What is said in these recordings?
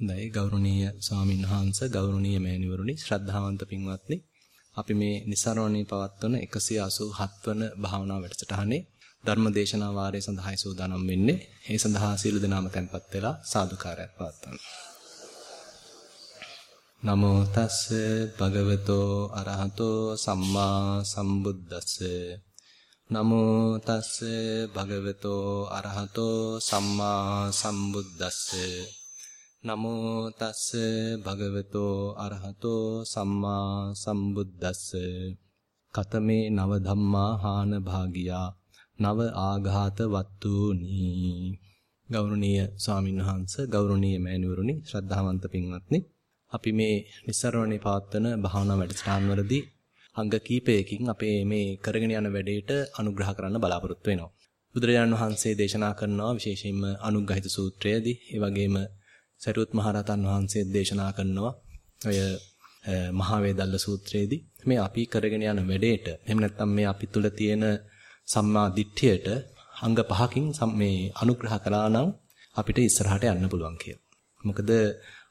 හොඳයි ගෞරවනීය ස්වාමීන් වහන්ස ගෞරවනීය මෑණිවරුනි ශ්‍රද්ධාවන්ත පින්වත්නි අපි මේ નિසරණී පවත්වන 187 වන භාවනා වැඩසටහනේ ධර්ම දේශනා වාරය සඳහායි සූදානම් වෙන්නේ. ඒ සඳහා සීල දනාම tempත් වෙලා සාදුකාරයක් පවත්වන්න. නමෝ තස්ස භගවතෝ අරහතෝ සම්මා සම්බුද්දස්ස නමෝ තස්ස භගවතෝ අරහතෝ සම්මා සම්බුද්දස්ස නමෝ තස්ස භගවතෝ අරහතෝ සම්මා සම්බුද්දස්ස. කතමේ නව ධම්මා හාන භාගියා. නව ආඝාත වත්තුනි. ගෞරවනීය ස්වාමින්වහන්ස ගෞරවනීය මෑණිවරුනි ශ්‍රද්ධාවන්ත පින්වත්නි. අපි මේ නිස්සරණේ පවත්වන භාවනා වැඩසටහන් වලදී අංග කීපයකින් අපේ මේ කරගෙන යන වැඩේට අනුග්‍රහ කරන්න බලාපොරොත්තු වෙනවා. බුදුරජාණන් වහන්සේ දේශනා කරනවා විශේෂයෙන්ම අනුග්‍රහිත සූත්‍රයේදී. ඒ වගේම සරියුත් මහරහතන් වහන්සේ දේශනා කරනවා ඔය මහා වේදල්ල සූත්‍රයේදී මේ අපි කරගෙන යන වැඩේට එහෙම නැත්නම් මේ අපි තුල තියෙන සම්මා දිට්ඨියට අංග පහකින් මේ අනුග්‍රහ කළා නම් අපිට ඉස්සරහට යන්න පුළුවන් කියලා. මොකද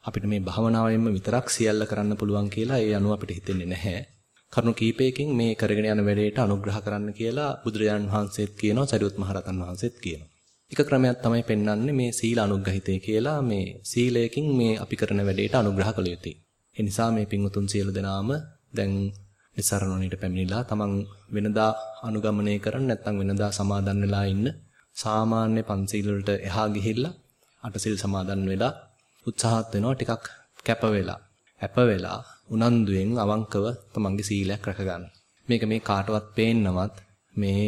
අපිට මේ භවනාවෙන්ම විතරක් සියල්ල කරන්න පුළුවන් කියලා ඒ අනුව අපිට හිතෙන්නේ නැහැ. කරුණු කීපයකින් මේ කරගෙන යන වැඩේට අනුග්‍රහ කරන්න කියලා බුදුරජාණන් වහන්සේත් කියනවා සරියුත් මහරහතන් වහන්සේත් කියනවා. එක ක්‍රමයක් තමයි පෙන්වන්නේ මේ සීල අනුග්‍රහිතය කියලා මේ සීලයකින් මේ අපි කරන වැඩේට අනුග්‍රහ කළ යුතුයි. ඒ නිසා මේ පින්වුතුන් සියලු දෙනාම දැන් නිසරණණීට පැමිණිලා තමන් වෙනදා අනුගමනය කරන් නැත්නම් වෙනදා සමාදන් වෙලා ඉන්න සාමාන්‍ය පන්සීල් වලට එහා ගිහිල්ලා අටසිල් සමාදන් වෙලා උත්සාහත් වෙනවා ටිකක් කැප වෙලා අප වෙලා උනන්දුවෙන් අවංකව තමන්ගේ සීලයක් රැකගන්න. මේක මේ කාටවත් පේන්නවත් මේ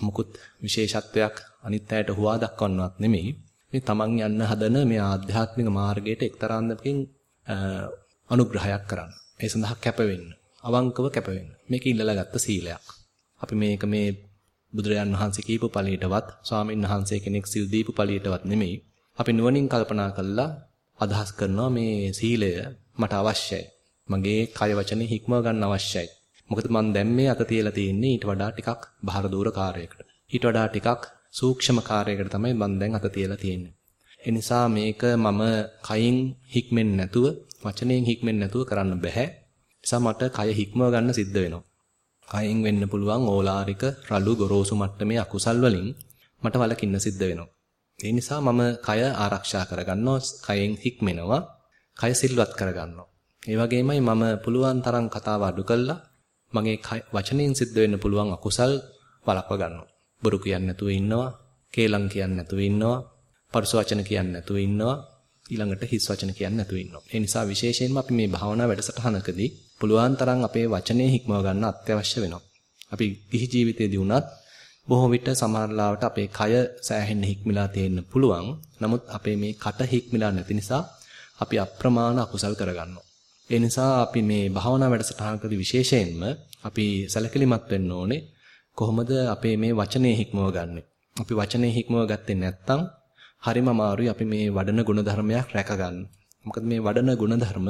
මුකුත් විශේෂත්වයක් අනිත් අයට හුවා දක්වන්නවත් නෙමෙයි. මේ තමන් යන්න හදන මේ ආධ්‍යාත්මික මාර්ගයට එක්තරාන්දමකින් අනුග්‍රහයක් කරන්න. ඒ සඳහා කැප වෙන්න. අවංකව කැප වෙන්න. මේක ඉල්ලලා ගත්ත සීලයක්. අපි මේක මේ බුදුරජාන් වහන්සේ කියපු ඵලයටවත් ස්වාමීන් වහන්සේ කෙනෙක් සිල් දීපු ඵලයටවත් නෙමෙයි. අපි නුවණින් කල්පනා කළා අදහස් කරනවා මේ සීලය මට අවශ්‍යයි. මගේ කය වචනේ හික්මව ගන්න අවශ්‍යයි. මොකද මම දැන් මේ අත තියලා තියෙන්නේ ඊට වඩා ටිකක් බාහිර දూరు කාර්යයකට. ඊට වඩා ටිකක් සූක්ෂම කාර්යයකට තමයි මම දැන් අත තියලා තියෙන්නේ. ඒ නිසා මේක මම කයින් හික්මෙන්නේ නැතුව, වචනයෙන් හික්මෙන්නේ නැතුව කරන්න බෑ. නිසා මට කය හික්මව ගන්න සිද්ධ වෙනවා. කයින් වෙන්න පුළුවන් ඕලාරික, රළු, ගොරෝසු මට්ටමේ අකුසල් වලින් මට වලකින්න සිද්ධ වෙනවා. ඒ නිසා මම කය ආරක්ෂා කරගන්නවා, කයෙන් හික්මෙනවා, කය සිල්වත් කරගන්නවා. ඒ වගේමයි මම පුළුවන් තරම් කතාව අඩු කළා මගේ වචනයෙන් සිද්ධ වෙන්න පුළුවන් අකුසල් වළක්ව ගන්නවා. බොරු කියන්නේ නැතුව ඉන්නවා, කේලම් කියන්නේ නැතුව ඉන්නවා, පරුස වචන කියන්නේ නැතුව ඉන්නවා, ඊළඟට හිස් වචන කියන්නේ නැතුව ඉන්නවා. ඒ නිසා විශේෂයෙන්ම අපි මේ භාවනා වැඩසටහනකදී පුළුවන් තරම් අපේ වචනේ හික්මව ගන්න අත්‍යවශ්‍ය වෙනවා. අපි ගිහි ජීවිතයේදී වුණත් බොහෝ විට සමහරලාවට අපේ කය සෑහෙන්න හික්මිලා තියෙන්න පුළුවන්. නමුත් අපේ මේ කට හික්මිලා නැති නිසා අපි අප්‍රමාණ අකුසල් කරගන්නවා. ඒ නිසා අපි මේ භාවනා වැඩසටහනකදී විශේෂයෙන්ම අපි සැලකිලිමත් වෙන්න ඕනේ කොහොමද අපේ මේ වචනේ හික්මව ගන්නෙ. අපි වචනේ හික්මව ගත්තේ නැත්නම් හරිම අමාරුයි අපි මේ වඩන ගුණධර්මයක් රැකගන්න. මොකද මේ වඩන ගුණධර්ම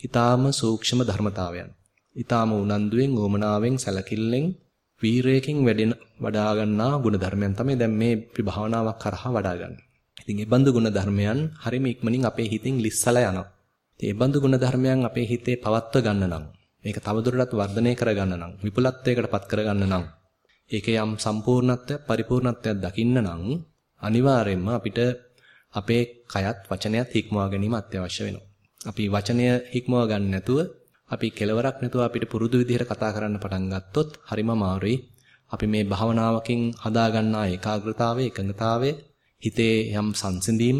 ඊටාම සූක්ෂම ධර්මතාවයන්. ඊටාම උනන්දුවෙන්, ඕමනාවෙන්, සැලකිල්ලෙන්, වීරයකින් වැඩෙන වඩා ගන්නා ගුණධර්මයන් තමයි දැන් මේ භාවනාවක් කරහා වඩා ගන්න. ඉතින් ඒ බඳු ගුණධර්මයන් හරිම ඉක්මනින් අපේ හිතින් ලිස්සලා යනවා. ඉතින් ඒ බඳු ගුණධර්මයන් අපේ හිතේ පවත්ව ගන්න නම් මේක තවදුරටත් වර්ධනය කරගන්න නම් විපුලත්වයකටපත් කරගන්න නම් ඒකේ යම් සම්පූර්ණත්වයක් පරිපූර්ණත්වයක් දකින්න නම් අනිවාර්යයෙන්ම අපිට අපේ කයත් වචනයත් හික්මවා ගැනීම අත්‍යවශ්‍ය වෙනවා. අපි වචනය හික්මවා ගන්න නැතුව අපි කෙලවරක් නැතුව අපිට පුරුදු විදිහට කතා කරන්න පටන් ගත්තොත් හරිම අමාරුයි. අපි මේ භාවනාවකින් හදා ගන්නා ඒකාග්‍රතාවය, එකඟතාවය, හිතේ යම් සංසිඳීම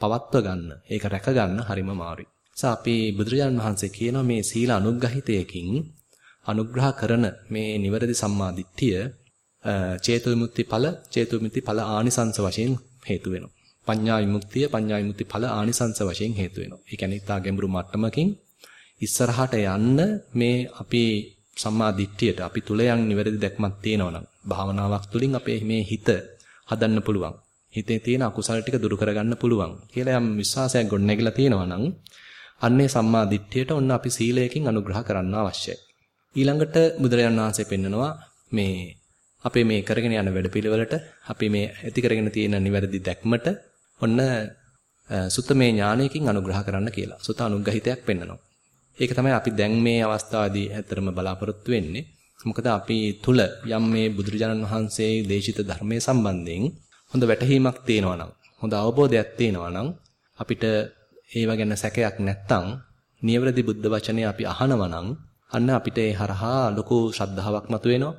පවත්ව ගන්න, ඒක රැක ගන්න හරිම අමාරුයි. නිසා අපි බුදුරජාණන් වහන්සේ කියනවා මේ සීල අනුග්‍රහිතයකින් අනුග්‍රහ කරන මේ නිවැරදි සම්මා දිට්ඨිය චේතු විමුක්ති ඵල චේතු විමුක්ති ඵල ආනිසංස වශයෙන් හේතු වෙනවා. පඤ්ඤා විමුක්තිය පඤ්ඤා විමුක්ති ඵල ආනිසංස වශයෙන් හේතු වෙනවා. ඒ කියන්නේ තා ගැඹුරු මට්ටමකින් ඉස්සරහට යන්න මේ අපි සම්මා දිට්ඨියට අපි තුල යම් නිවැරදි දැක්මක් තියෙනවා නම් භාවනාවක් තුලින් අපේ මේ හිත හදන්න පුළුවන්. හිතේ තියෙන අකුසල ටික දුරු කරගන්න පුළුවන් කියලා යම් විශ්වාසයක් ගොඩනැගිලා තියෙනවා නම් අන්නේ සම්මා දිට්ඨියට ඔන්න අපි සීලයකින් අනුග්‍රහ කරන්න අවශ්‍යයි. ඊළඟට බුදුරජාණන් වහන්සේ පෙන්නනවා මේ අපේ මේ කරගෙන යන වැඩපිළිවෙලට අපි මේ ඇති කරගෙන තියෙන නිවැරදි දැක්මට ඔන්න සුත්තමේ ඥානයකින් අනුග්‍රහ කරන්න කියලා. සුත අනුග්‍රහිතයක් පෙන්වනවා. ඒක තමයි අපි දැන් මේ අවස්ථාවේදී ඇත්තරම බලාපොරොත්තු වෙන්නේ. මොකද අපි තුල යම් මේ බුදුරජාණන් වහන්සේ දේශිත ධර්මයේ සම්බන්ධයෙන් හොඳ වැටහීමක් තියෙනවා නම් හොඳ අවබෝධයක් තියෙනවා නම් අපිට ඒව ගැන සැකයක් නැත්තම් නියවරදි බුද්ධ වචනේ අපි අහනවා නම් අන්න අපිට ඒ හරහා ලොකු ශ්‍රද්ධාවක් මතුවෙනවා.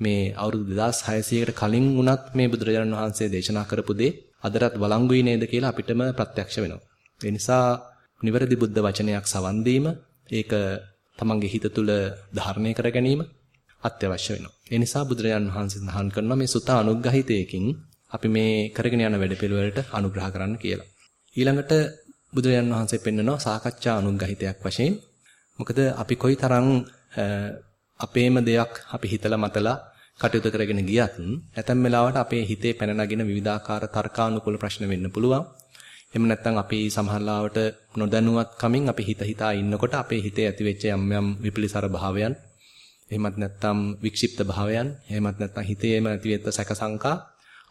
මේ අවුරුදු 2600කට කලින් වුණත් මේ බුදුරජාණන් වහන්සේ දේශනා කරපු දේ අදටත් වළංගුයි නේද කියලා අපිටම ප්‍රත්‍යක්ෂ වෙනවා. ඒ නිසා නිවැරදි බුද්ධ වචනයක් සවන් දීම ඒක තමන්ගේ හිත තුළ ධාරණය කර ගැනීම අත්‍යවශ්‍ය වෙනවා. ඒ නිසා බුදුරජාණන් වහන්සේ සඳහන් කරනවා මේ සුත අනුග්‍රහිතයකින් අපි මේ කරගෙන යන වැඩපිළිවෙලට අනුග්‍රහ කරන්න කියලා. ඊළඟට බුදුරජාණන් වහන්සේ පෙන්වනවා සාකච්ඡා අනුග්‍රහිතයක් වශයෙන්. මොකද අපි කොයිතරම් අපේම දෙයක් අපි හිතලා මතලා කටයුතු කරගෙන ගියත් ඇතැම් වෙලාවට අපේ හිතේ පැන නගින විවිධාකාර තර්කානුකූල ප්‍රශ්න වෙන්න පුළුවන්. එහෙම නැත්නම් අපි සමහරලාවට නොදැනුවත් කමින් අපි හිත හිතා ඉන්නකොට අපේ හිතේ ඇතිවෙච්ච යම් යම් විපලිසර භාවයන් එහෙමත් නැත්නම් වික්ෂිප්ත භාවයන් එහෙමත් නැත්නම් හිතේම ඇතිවෙච්ච සැක සංකා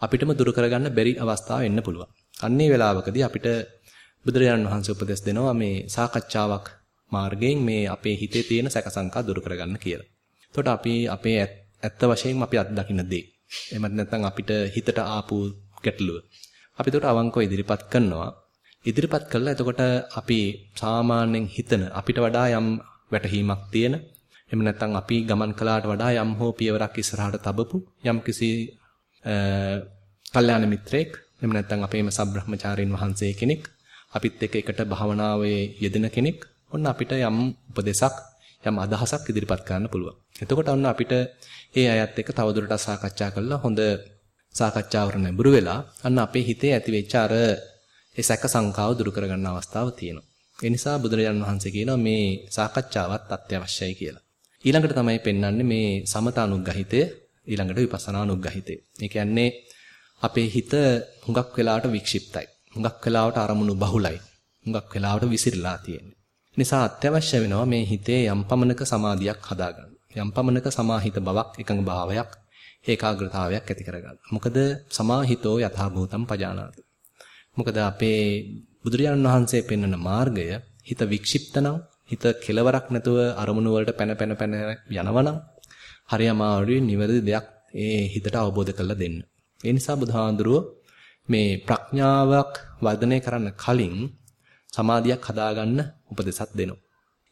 අපිටම දුරු කරගන්න බැරි අවස්ථා වෙන්න පුළුවන්. අන්නේ වෙලාවකදී අපිට බුදුරජාණන් වහන්සේ උපදෙස් දෙනවා මේ සාකච්ඡාවක් මාර්ගයෙන් මේ අපේ හිතේ තියෙන සැක සංකා දුරු කරගන්න කියලා. එතකොට අපි අපේ ඇත්ත වශයෙන්ම අපි අත්දකින්න දේ. එහෙමත් නැත්නම් අපිට හිතට ආපු ගැටලුව. අපි එතකොට අවංකව ඉදිරිපත් කරනවා. ඉදිරිපත් කළා එතකොට අපි සාමාන්‍යයෙන් හිතන අපිට වඩා යම් වැටහීමක් තියෙන එහෙම නැත්නම් අපි ගමන් කළාට වඩා යම් හෝ පියවරක් ඉස්සරහට තබපු යම් කිසි කල්යාණ මිත්‍රෙක් එහෙම නැත්නම් අපේම සබ්‍රහ්මචාරීන් වහන්සේ කෙනෙක් අපිත් එක්ක එකට භාවනාවේ යෙදෙන කෙනෙක් ඔන්න අපිට යම් උපදේශක් යම් අදහසක් ඉදිරිපත් කරන්න පුළුවන්. එතකොට ඔන්න අපිට ඒ අයත් එක්ක තවදුරටත් සාකච්ඡා කරලා හොඳ සාකච්ඡාවකට නැඹුරු වෙලා අන්න අපේ හිතේ ඇතිවෙච්ච අර ඒ සැක සංකාව දුරු කරගන්න අවස්ථාව තියෙනවා. ඒ නිසා බුදුරජාණන් වහන්සේ කියනවා මේ සාකච්ඡාවත් අත්‍යවශ්‍යයි කියලා. ඊළඟට තමයි පෙන්වන්නේ මේ සමතානුග්‍රහිතය ඊළඟට විපස්සනානුග්‍රහිතය. ඒ කියන්නේ අපේ හිත හුඟක් වෙලාවට වික්ෂිප්තයි. හුඟක් වෙලාවට අරමුණු බහුලයි. හුඟක් වෙලාවට විසිරලා තියෙන්නේ. නිසා අත්‍යවශ්‍ය වෙනවා මේ හිතේ යම් පමණක සමාධියක් හදාගන්න. යම් පමණක සමාහිත බවක් එකඟ භාවයක් ඒකාග්‍රතාවයක් ඇති කරගන්න. මොකද සමාහිතෝ යථා භූතම් පජානාති. මොකද අපේ බුදුරජාණන් වහන්සේ පෙන්වන මාර්ගය හිත වික්ෂිප්ත නම් හිත කෙලවරක් නැතුව අරමුණු වලට පැන පැන පැන යනවනම් හරි අමාරුයි නිවැරදි දෙයක් ඒ හිතට අවබෝධ කරලා දෙන්න. ඒ නිසා බුදුහාඳුරුව මේ ප්‍රඥාවක් වර්ධනය කරන්න කලින් සමාධියක් හදාගන්න උපදෙසක් දෙනවා.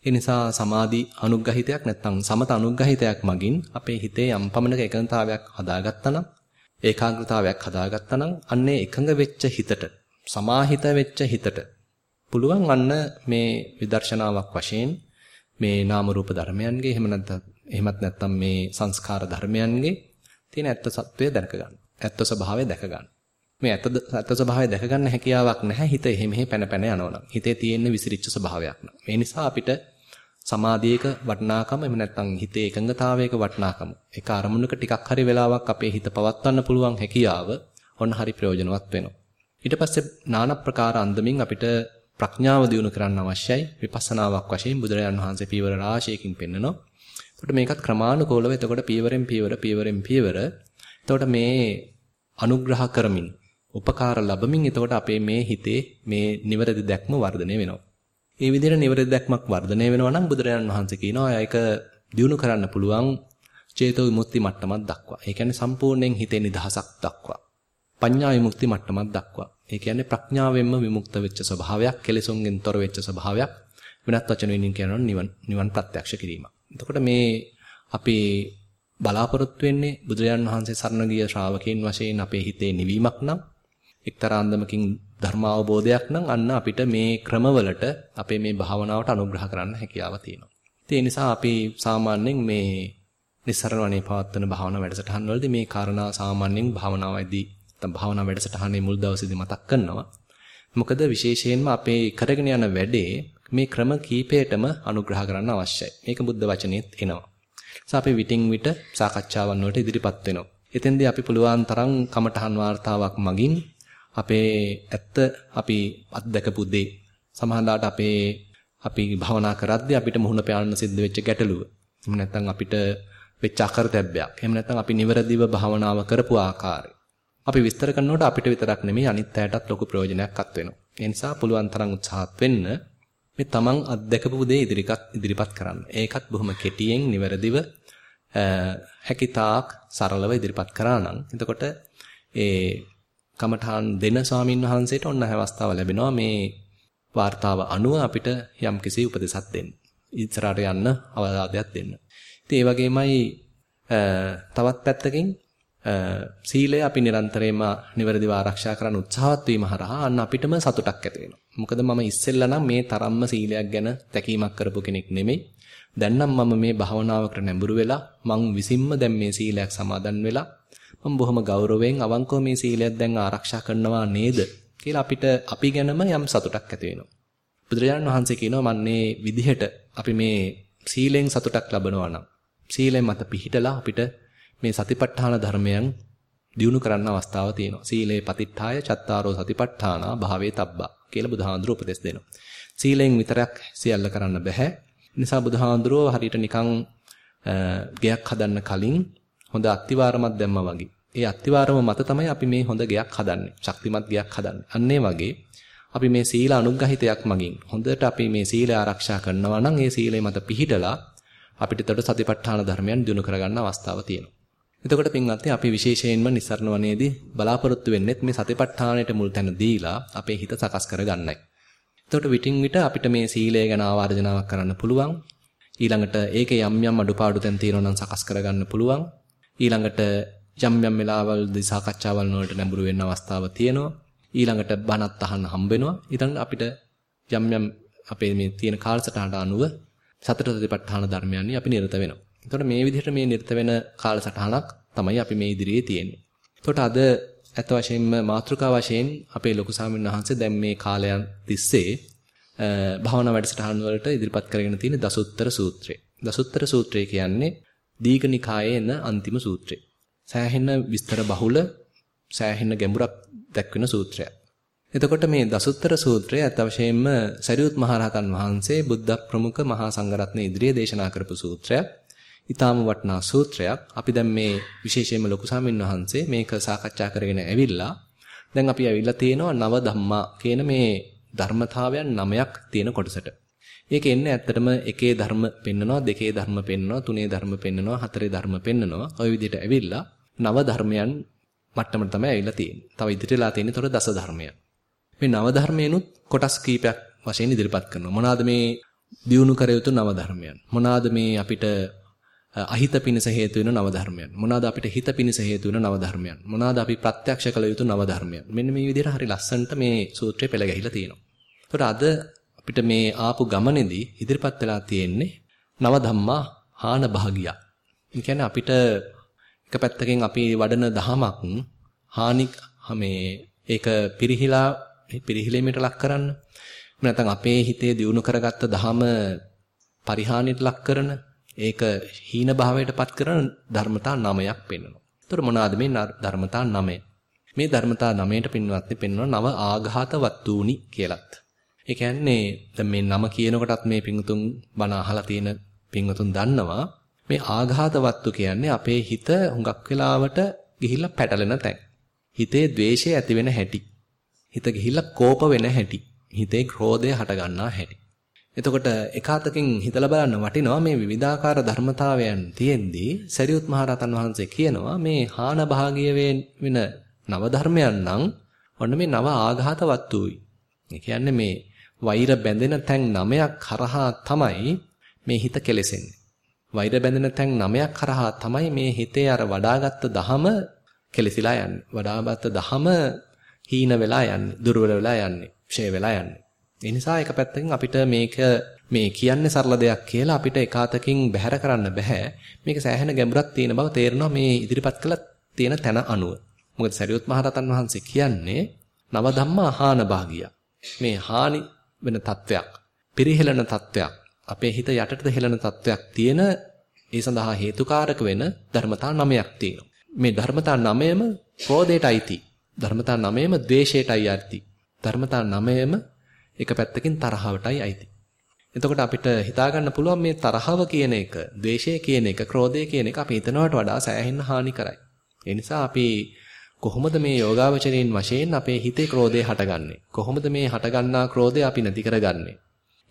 ඒ නිසා සමාධි අනුග්‍රහිතයක් නැත්නම් සමත අනුග්‍රහිතයක් මගින් අපේ හිතේ යම් පමණක එකඟතාවයක් හදාගත්තා නම් ඒකාග්‍රතාවයක් හදාගත්තා නම් අන්නේ එකඟ වෙච්ච හිතට සමාහිත වෙච්ච හිතට පුළුවන් අන්න මේ විදර්ශනාවක් වශයෙන් මේ නාම රූප ධර්මයන්ගේ එහෙම නැත්නම් එහෙමත් නැත්නම් මේ සංස්කාර ධර්මයන්ගේ තියෙන ඇත්ත සත්වය දැක ගන්න. ඇත්ත ස්වභාවය දැක ගන්න. මේ ඇත්ත ඇත්ත ස්වභාවය දැක ගන්න හැකියාවක් නැහැ හිත එහෙ මෙහෙ පැන පැන යනවනම්. හිතේ තියෙන විසිරිච්ච ස්වභාවයක් නම. මේ නිසා අපිට සමාධියක වටිනාකම එහෙම නැත්නම් හිතේ එකඟතාවයක වටිනාකම. ඒක අරමුණක ටිකක් හරි වෙලාවක් අපේ හිත පවත්වන්න පුළුවන් හැකියාව ඔන්න හරි ප්‍රයෝජනවත් වෙනවා. ඊට පස්සේ নানা ප්‍රකාර අන්දමින් අපිට ප්‍රඥාව දියුණු කරන්න අවශ්‍යයි. විපස්සනාවක් වශයෙන් බුදුරජාණන් වහන්සේ පීවර රාශියකින් පෙන්නනවා. එතකොට මේකත් ක්‍රමානුකූලව එතකොට පීවරෙන් පීවර පීවරෙන් පීවර එතකොට මේ අනුග්‍රහ කරමින් උපකාර ලැබමින් එතකොට අපේ මේ හිතේ මේ නිවැරදි දැක්ම වර්ධනය වෙනවා. ඒ විදිහට නිවැරදි දැක්මක් වර්ධනය වෙනවා නම් බුදුරජාණන් වහන්සේ කියනවා ඒක දියුණු කරන්න පුළුවන් චේතෝ විමුක්ති මට්ටමක් දක්වා. ඒ කියන්නේ සම්පූර්ණයෙන් හිතේ නිදහසක් දක්වා. පඤ්ඤා විමුක්ති මට්ටමක් දක්වා. ඒ කියන්නේ ප්‍රඥාවෙන්ම විමුක්ත වෙච්ච ස්වභාවයක්, කෙලෙසුන්ගෙන් තොර වෙච්ච ස්වභාවයක්. වෙනත් වචන වලින් කියනවා නිවන් නිවන් ප්‍රත්‍යක්ෂ කිරීම. එතකොට මේ අපි බලාපොරොත්තු වෙන්නේ බුදුරජාණන් වහන්සේ සරණ ගිය ශ්‍රාවකයන් වශයෙන් අපේ හිතේ නිවීමක් නම් එක්තරා අන්දමකින් ධර්මාවබෝධයක් නම් අන්න අපිට මේ ක්‍රමවලට අපේ මේ භාවනාවට අනුග්‍රහ කරන්න හැකියාව තියෙනවා. ඒ නිසා අපි සාමාන්‍යයෙන් මේ නිස්සරණවනේ පවත්වන භාවනා වැඩසටහන් වලදී මේ කාරණා සාමාන්‍යයෙන් භාවනාවේදී නැත්නම් භාවනා වැඩසටහනේ මුල් දවසේදී මතක් කරනවා. මොකද විශේෂයෙන්ම අපේ කරගෙන යන වැඩේ මේ ක්‍රම කීපයටම අනුග්‍රහ කරන්න අවශ්‍යයි. මේක බුද්ධ වචනේත් එනවා. නිසා අපි විටින් විට සාකච්ඡාවන් වලට ඉදිරිපත් වෙනවා. එතෙන්දී අපි පුළුවන් තරම් කමඨහන් වார்த்தාවක් මගින් අපේ ඇත්ත අපි අත්දකපු දේ සමහරවිට අපේ අපි භවනා කරද්දී අපිට මුහුණ පාන්න සිද්ධ වෙච්ච ගැටලුව. එහෙම නැත්නම් අපිට වෙච්ච අකරතැබ්බයක්. එහෙම නැත්නම් අපි නිවැරදිව භවනාව කරපු ආකාරය. අපි විස්තර කරනකොට අපිට විතරක් නෙමෙයි අනිත් අයටත් ලොකු ප්‍රයෝජනයක් අත් වෙනවා. ඒ නිසා පුළුවන් තරම් උත්සාහත් වෙන්න මේ තමන් අත්දකපු දේ ඉදිරිපත් ඉදිරිපත් කරන්න. ඒකත් බොහොම කෙටියෙන් නිවැරදිව හැකිතාක් සරලව ඉදිරිපත් කරා නම් එතකොට ඒ කමඨාන් දෙන ස්වාමින් වහන්සේට ඔන්න අවස්ථාව ලැබෙනවා මේ වார்த்தාව අනුව අපිට යම්කිසි උපදෙසක් දෙන්න. ඉස්සරහට යන්න අවවාදයක් දෙන්න. ඉතින් ඒ වගේමයි තවත් පැත්තකින් සීලය අපි නිරන්තරයෙන්ම නිවැරදිව ආරක්ෂා කරන්න උත්සාහවත් වීම හරහා අන්න අපිටම සතුටක් ඇති වෙනවා. මොකද මම ඉස්සෙල්ලා නම් මේ තරම්ම සීලයක් ගැන තැකීමක් කරපු කෙනෙක් නෙමෙයි. දැන් නම් මම මේ භාවනාවකට නැඹුරු වෙලා මං විසින්ම දැන් මේ සීලයක් සමාදන් වෙලා මම බොහොම ගෞරවයෙන් අවංකව මේ සීලයක් දැන් ආරක්ෂා කරනවා නේද කියලා අපිට අපි ගැනම යම් සතුටක් ඇති වෙනවා. බුදුරජාණන් වහන්සේ කියනවා මන්නේ විදිහට අපි මේ සීලෙන් සතුටක් ලබනවා නම් සීලෙන් මත පිහිටලා අපිට මේ සතිපට්ඨාන ධර්මයන් දියුණු කරන්න අවස්ථාව තියෙනවා. සීලේ පතිට්ඨාය චත්තාරෝ සතිපට්ඨානා භාවේ තබ්බා කියලා බුදුහාඳුර උපදෙස් දෙනවා. සීලෙන් විතරක් සියල්ල කරන්න බෑ. නිසා බුදුහාඳුරෝ හරියට නිකන් ගයක් හදන්න කලින් හොඳ අත්තිවාරමක් දැම්මා වගේ. ඒ අත්තිවාරම මත තමයි අපි මේ හොඳ ගයක් හදන්නේ. ශක්තිමත් ගයක් හදන්නේ. අන්න වගේ අපි මේ සීල අනුග්‍රහිතයක් මගින් හොඳට අපි මේ සීලය ආරක්ෂා කරනවා නම් ඒ සීලය මත පිහිටලා අපිට එතකොට සතිපට්ඨාන ධර්මයන් දිනු කරගන්න අවස්ථාව තියෙනවා. එතකොට පින්වත්නි අපි විශේෂයෙන්ම නිස්සරණ වනයේදී බලාපොරොත්තු වෙන්නේ මේ සතිපට්ඨානයට මුල් තැන දීලා අපේ හිත සකස් කරගන්නයි. එතකොට විටින් විට අපිට මේ සීලය ගැන ආවර්ජනාවක් කරන්න පුළුවන්. ඊළඟට ඒකේ යම් යම් අඩුපාඩු තැන් තියෙනවා නම් සකස් කරගන්න පුළුවන්. ඊළඟට යම් යම් වෙලාවල්දී සාකච්ඡාවල් වලට නැඹුරු වෙන්න අවස්ථාව තියෙනවා. ඊළඟට බණත් අහන්න හම්බ වෙනවා. ඊළඟ අපිට යම් යම් අපේ මේ තියෙන කාලසටහනට අනුව සතර සතිපට්ඨාන ධර්මයන්හි අපි නිරත වෙනවා. එතකොට මේ විදිහට මේ නිරත වෙන කාලසටහනක් තමයි අපි මේ ඉදිරියේ තියෙන්නේ. එතකොට අද ඇත්ත වශයෙන්ම මාතෘකා වශයෙන් අපේ ලොකු ස්වාමීන් වහන්සේ දැන් මේ කාලයන් තිස්සේ භාවනා වැඩසටහන් වලට ඉදිරිපත් කරගෙන තියෙන දසුත්තර සූත්‍රය. දසුත්තර සූත්‍රය කියන්නේ දීඝනිකායේ එන අන්තිම සූත්‍රය. සෑහෙන විස්තර බහුල සෑහෙන ගැඹුරක් දක්වන සූත්‍රයක්. එතකොට මේ දසුත්තර සූත්‍රය අත් වශයෙන්ම සරියුත් මහරහතන් වහන්සේ බුද්ධ ප්‍රමුඛ මහා සංඝරත්නය ඉදිරියේ දේශනා කරපු සූත්‍රයක්. ඊටාම වටිනා සූත්‍රයක්. අපි දැන් මේ විශේෂයෙන්ම ලොකු සාමින් වහන්සේ මේක සාකච්ඡා කරගෙන ඇවිල්ලා දැන් අපි ඇවිල්ලා තියෙනවා නව ධම්මා කියන මේ ධර්මතාවයන් නමයක් තියෙන කොටසට. ඒක එන්නේ ඇත්තටම එකේ ධර්ම පෙන්නනවා, දෙකේ ධර්ම පෙන්නනවා, තුනේ ධර්ම පෙන්නනවා, හතරේ ධර්ම පෙන්නනවා. ওই විදිහට ඇවිල්ලා නව ධර්මයන් මට්ටමට තමයි ඇවිල්ලා තියෙන්නේ. තව ඉදිරියලා තියෙන්නේ තොර දස ධර්මයන්. මේ නව ධර්මයනුත් කොටස් කීපයක් වශයෙන් ඉදිරිපත් කරනවා. මොනවාද මේ දියුණු කර යුතු නව ධර්මයන්? මොනවාද මේ අපිට අහිත පිණිස හේතු වෙන නව ධර්මයන්? මොනවාද අපිට හිත පිණිස හේතු වෙන නව ධර්මයන්? මොනවාද අපි ප්‍රත්‍යක්ෂ කළ යුතු නව ධර්මයන්? මෙන්න මේ විදිහට හරි ලස්සනට මේ සූත්‍රය පෙළ ගැහිලා තියෙනවා. ඒතකොට අද අපිට මේ ආපු ගමනේදී ඉදිරිපත් වෙලා තියෙන්නේ නව ධම්මා හාන භාගියා. ඒ කියන්නේ අපිට එක පැත්තකින් අපි වඩන දහමක් හානි මේ ඒක පිරිහිලා පිරිහිලීමට ලක් කරන්න. නැත්නම් අපේ හිතේ දියුණු කරගත්ත දහම පරිහානියට ලක් කරන ඒක හීන භාවයටපත් කරන ධර්මතා නමයක් පෙන්වනවා. ඒතර මොනවාද මේ ධර්මතා නමය? මේ ධර්මතා නමයට පින්වත්නි පෙන්වන නව ආඝාත වත්තුනි කියලත්. ඒ කියන්නේ දැන් මේ නම කියනකොටත් මේ පිංතුන් බණ අහලා තියෙන පිංතුන් දන්නවා මේ ආඝාත වත්තු කියන්නේ අපේ හිත හුඟක් වෙලාවට ගිහිල්ලා පැටලෙන තැන්. හිතේ द्वේෂය ඇති වෙන හැටි. හිත ගිහිල්ලා කෝප වෙන හැටි. හිතේ ක්‍රෝධය හට ගන්නා හැටි. එතකොට එකාතකින් හිතලා බලන්න වටිනවා මේ විවිධාකාර ධර්මතාවයන් තියෙද්දී සරියුත් මහරහතන් වහන්සේ කියනවා මේ හාන භාගීය වෙන නව ධර්මයන් නම් ඔන්න මේ නව ආඝාත වත්තුයි. ඒ කියන්නේ මේ වෛර බැඳෙන තැන් නමයක් කරහා තමයි මේ හිත කෙලෙසෙන්නේ. වෛර බැඳෙන තැන් නමයක් කරහා තමයි මේ හිතේ අර වඩාගත් දහම කෙලසිලා යන්නේ. වඩාගත් දහම හීන වෙලා යන්නේ, දුර්වල වෙලා යන්නේ, ක්ෂය වෙලා යන්නේ. ඒ නිසා එක පැත්තකින් අපිට මේක මේ කියන්නේ සරල දෙයක් කියලා අපිට එකාතකින් බැහැර කරන්න බෑ. මේක සෑහෙන ගැඹුරක් තියෙන බව තේරෙනවා මේ ඉදිරිපත් කළ තියෙන තැන අනුව. මොකද සරියුත් මහරතන් වහන්සේ කියන්නේ නව ධම්මා හාන භාගිය. මේ හානි වෙන තත්වයක්, පිරිහෙලන තත්වයක්, අපේ හිත යටටද හෙලන තත්වයක් තියෙන ඒ සඳහා හේතුකාරක වෙන ධර්මතා නමයක් තියෙනවා. මේ ධර්මතා නමයම ක්‍රෝධයට අයිති. ධර්මතා නමයම ද්වේෂයටයි අයිති. ධර්මතා නමයම එක පැත්තකින් තරහවටයි අයිති. එතකොට අපිට හිතා ගන්න පුළුවන් මේ තරහව කියන එක, ද්වේෂය කියන එක, ක්‍රෝධය කියන එක අපි හිතනවට වඩා සෑහෙන හානි කරයි. ඒ නිසා අපි කොහොමද මේ යෝගාවචරයෙන් වශයෙන් අපේ හිතේ ක්‍රෝධය හටගන්නේ? කොහොමද මේ හටගන්නා ක්‍රෝධය අපි නැති කරගන්නේ?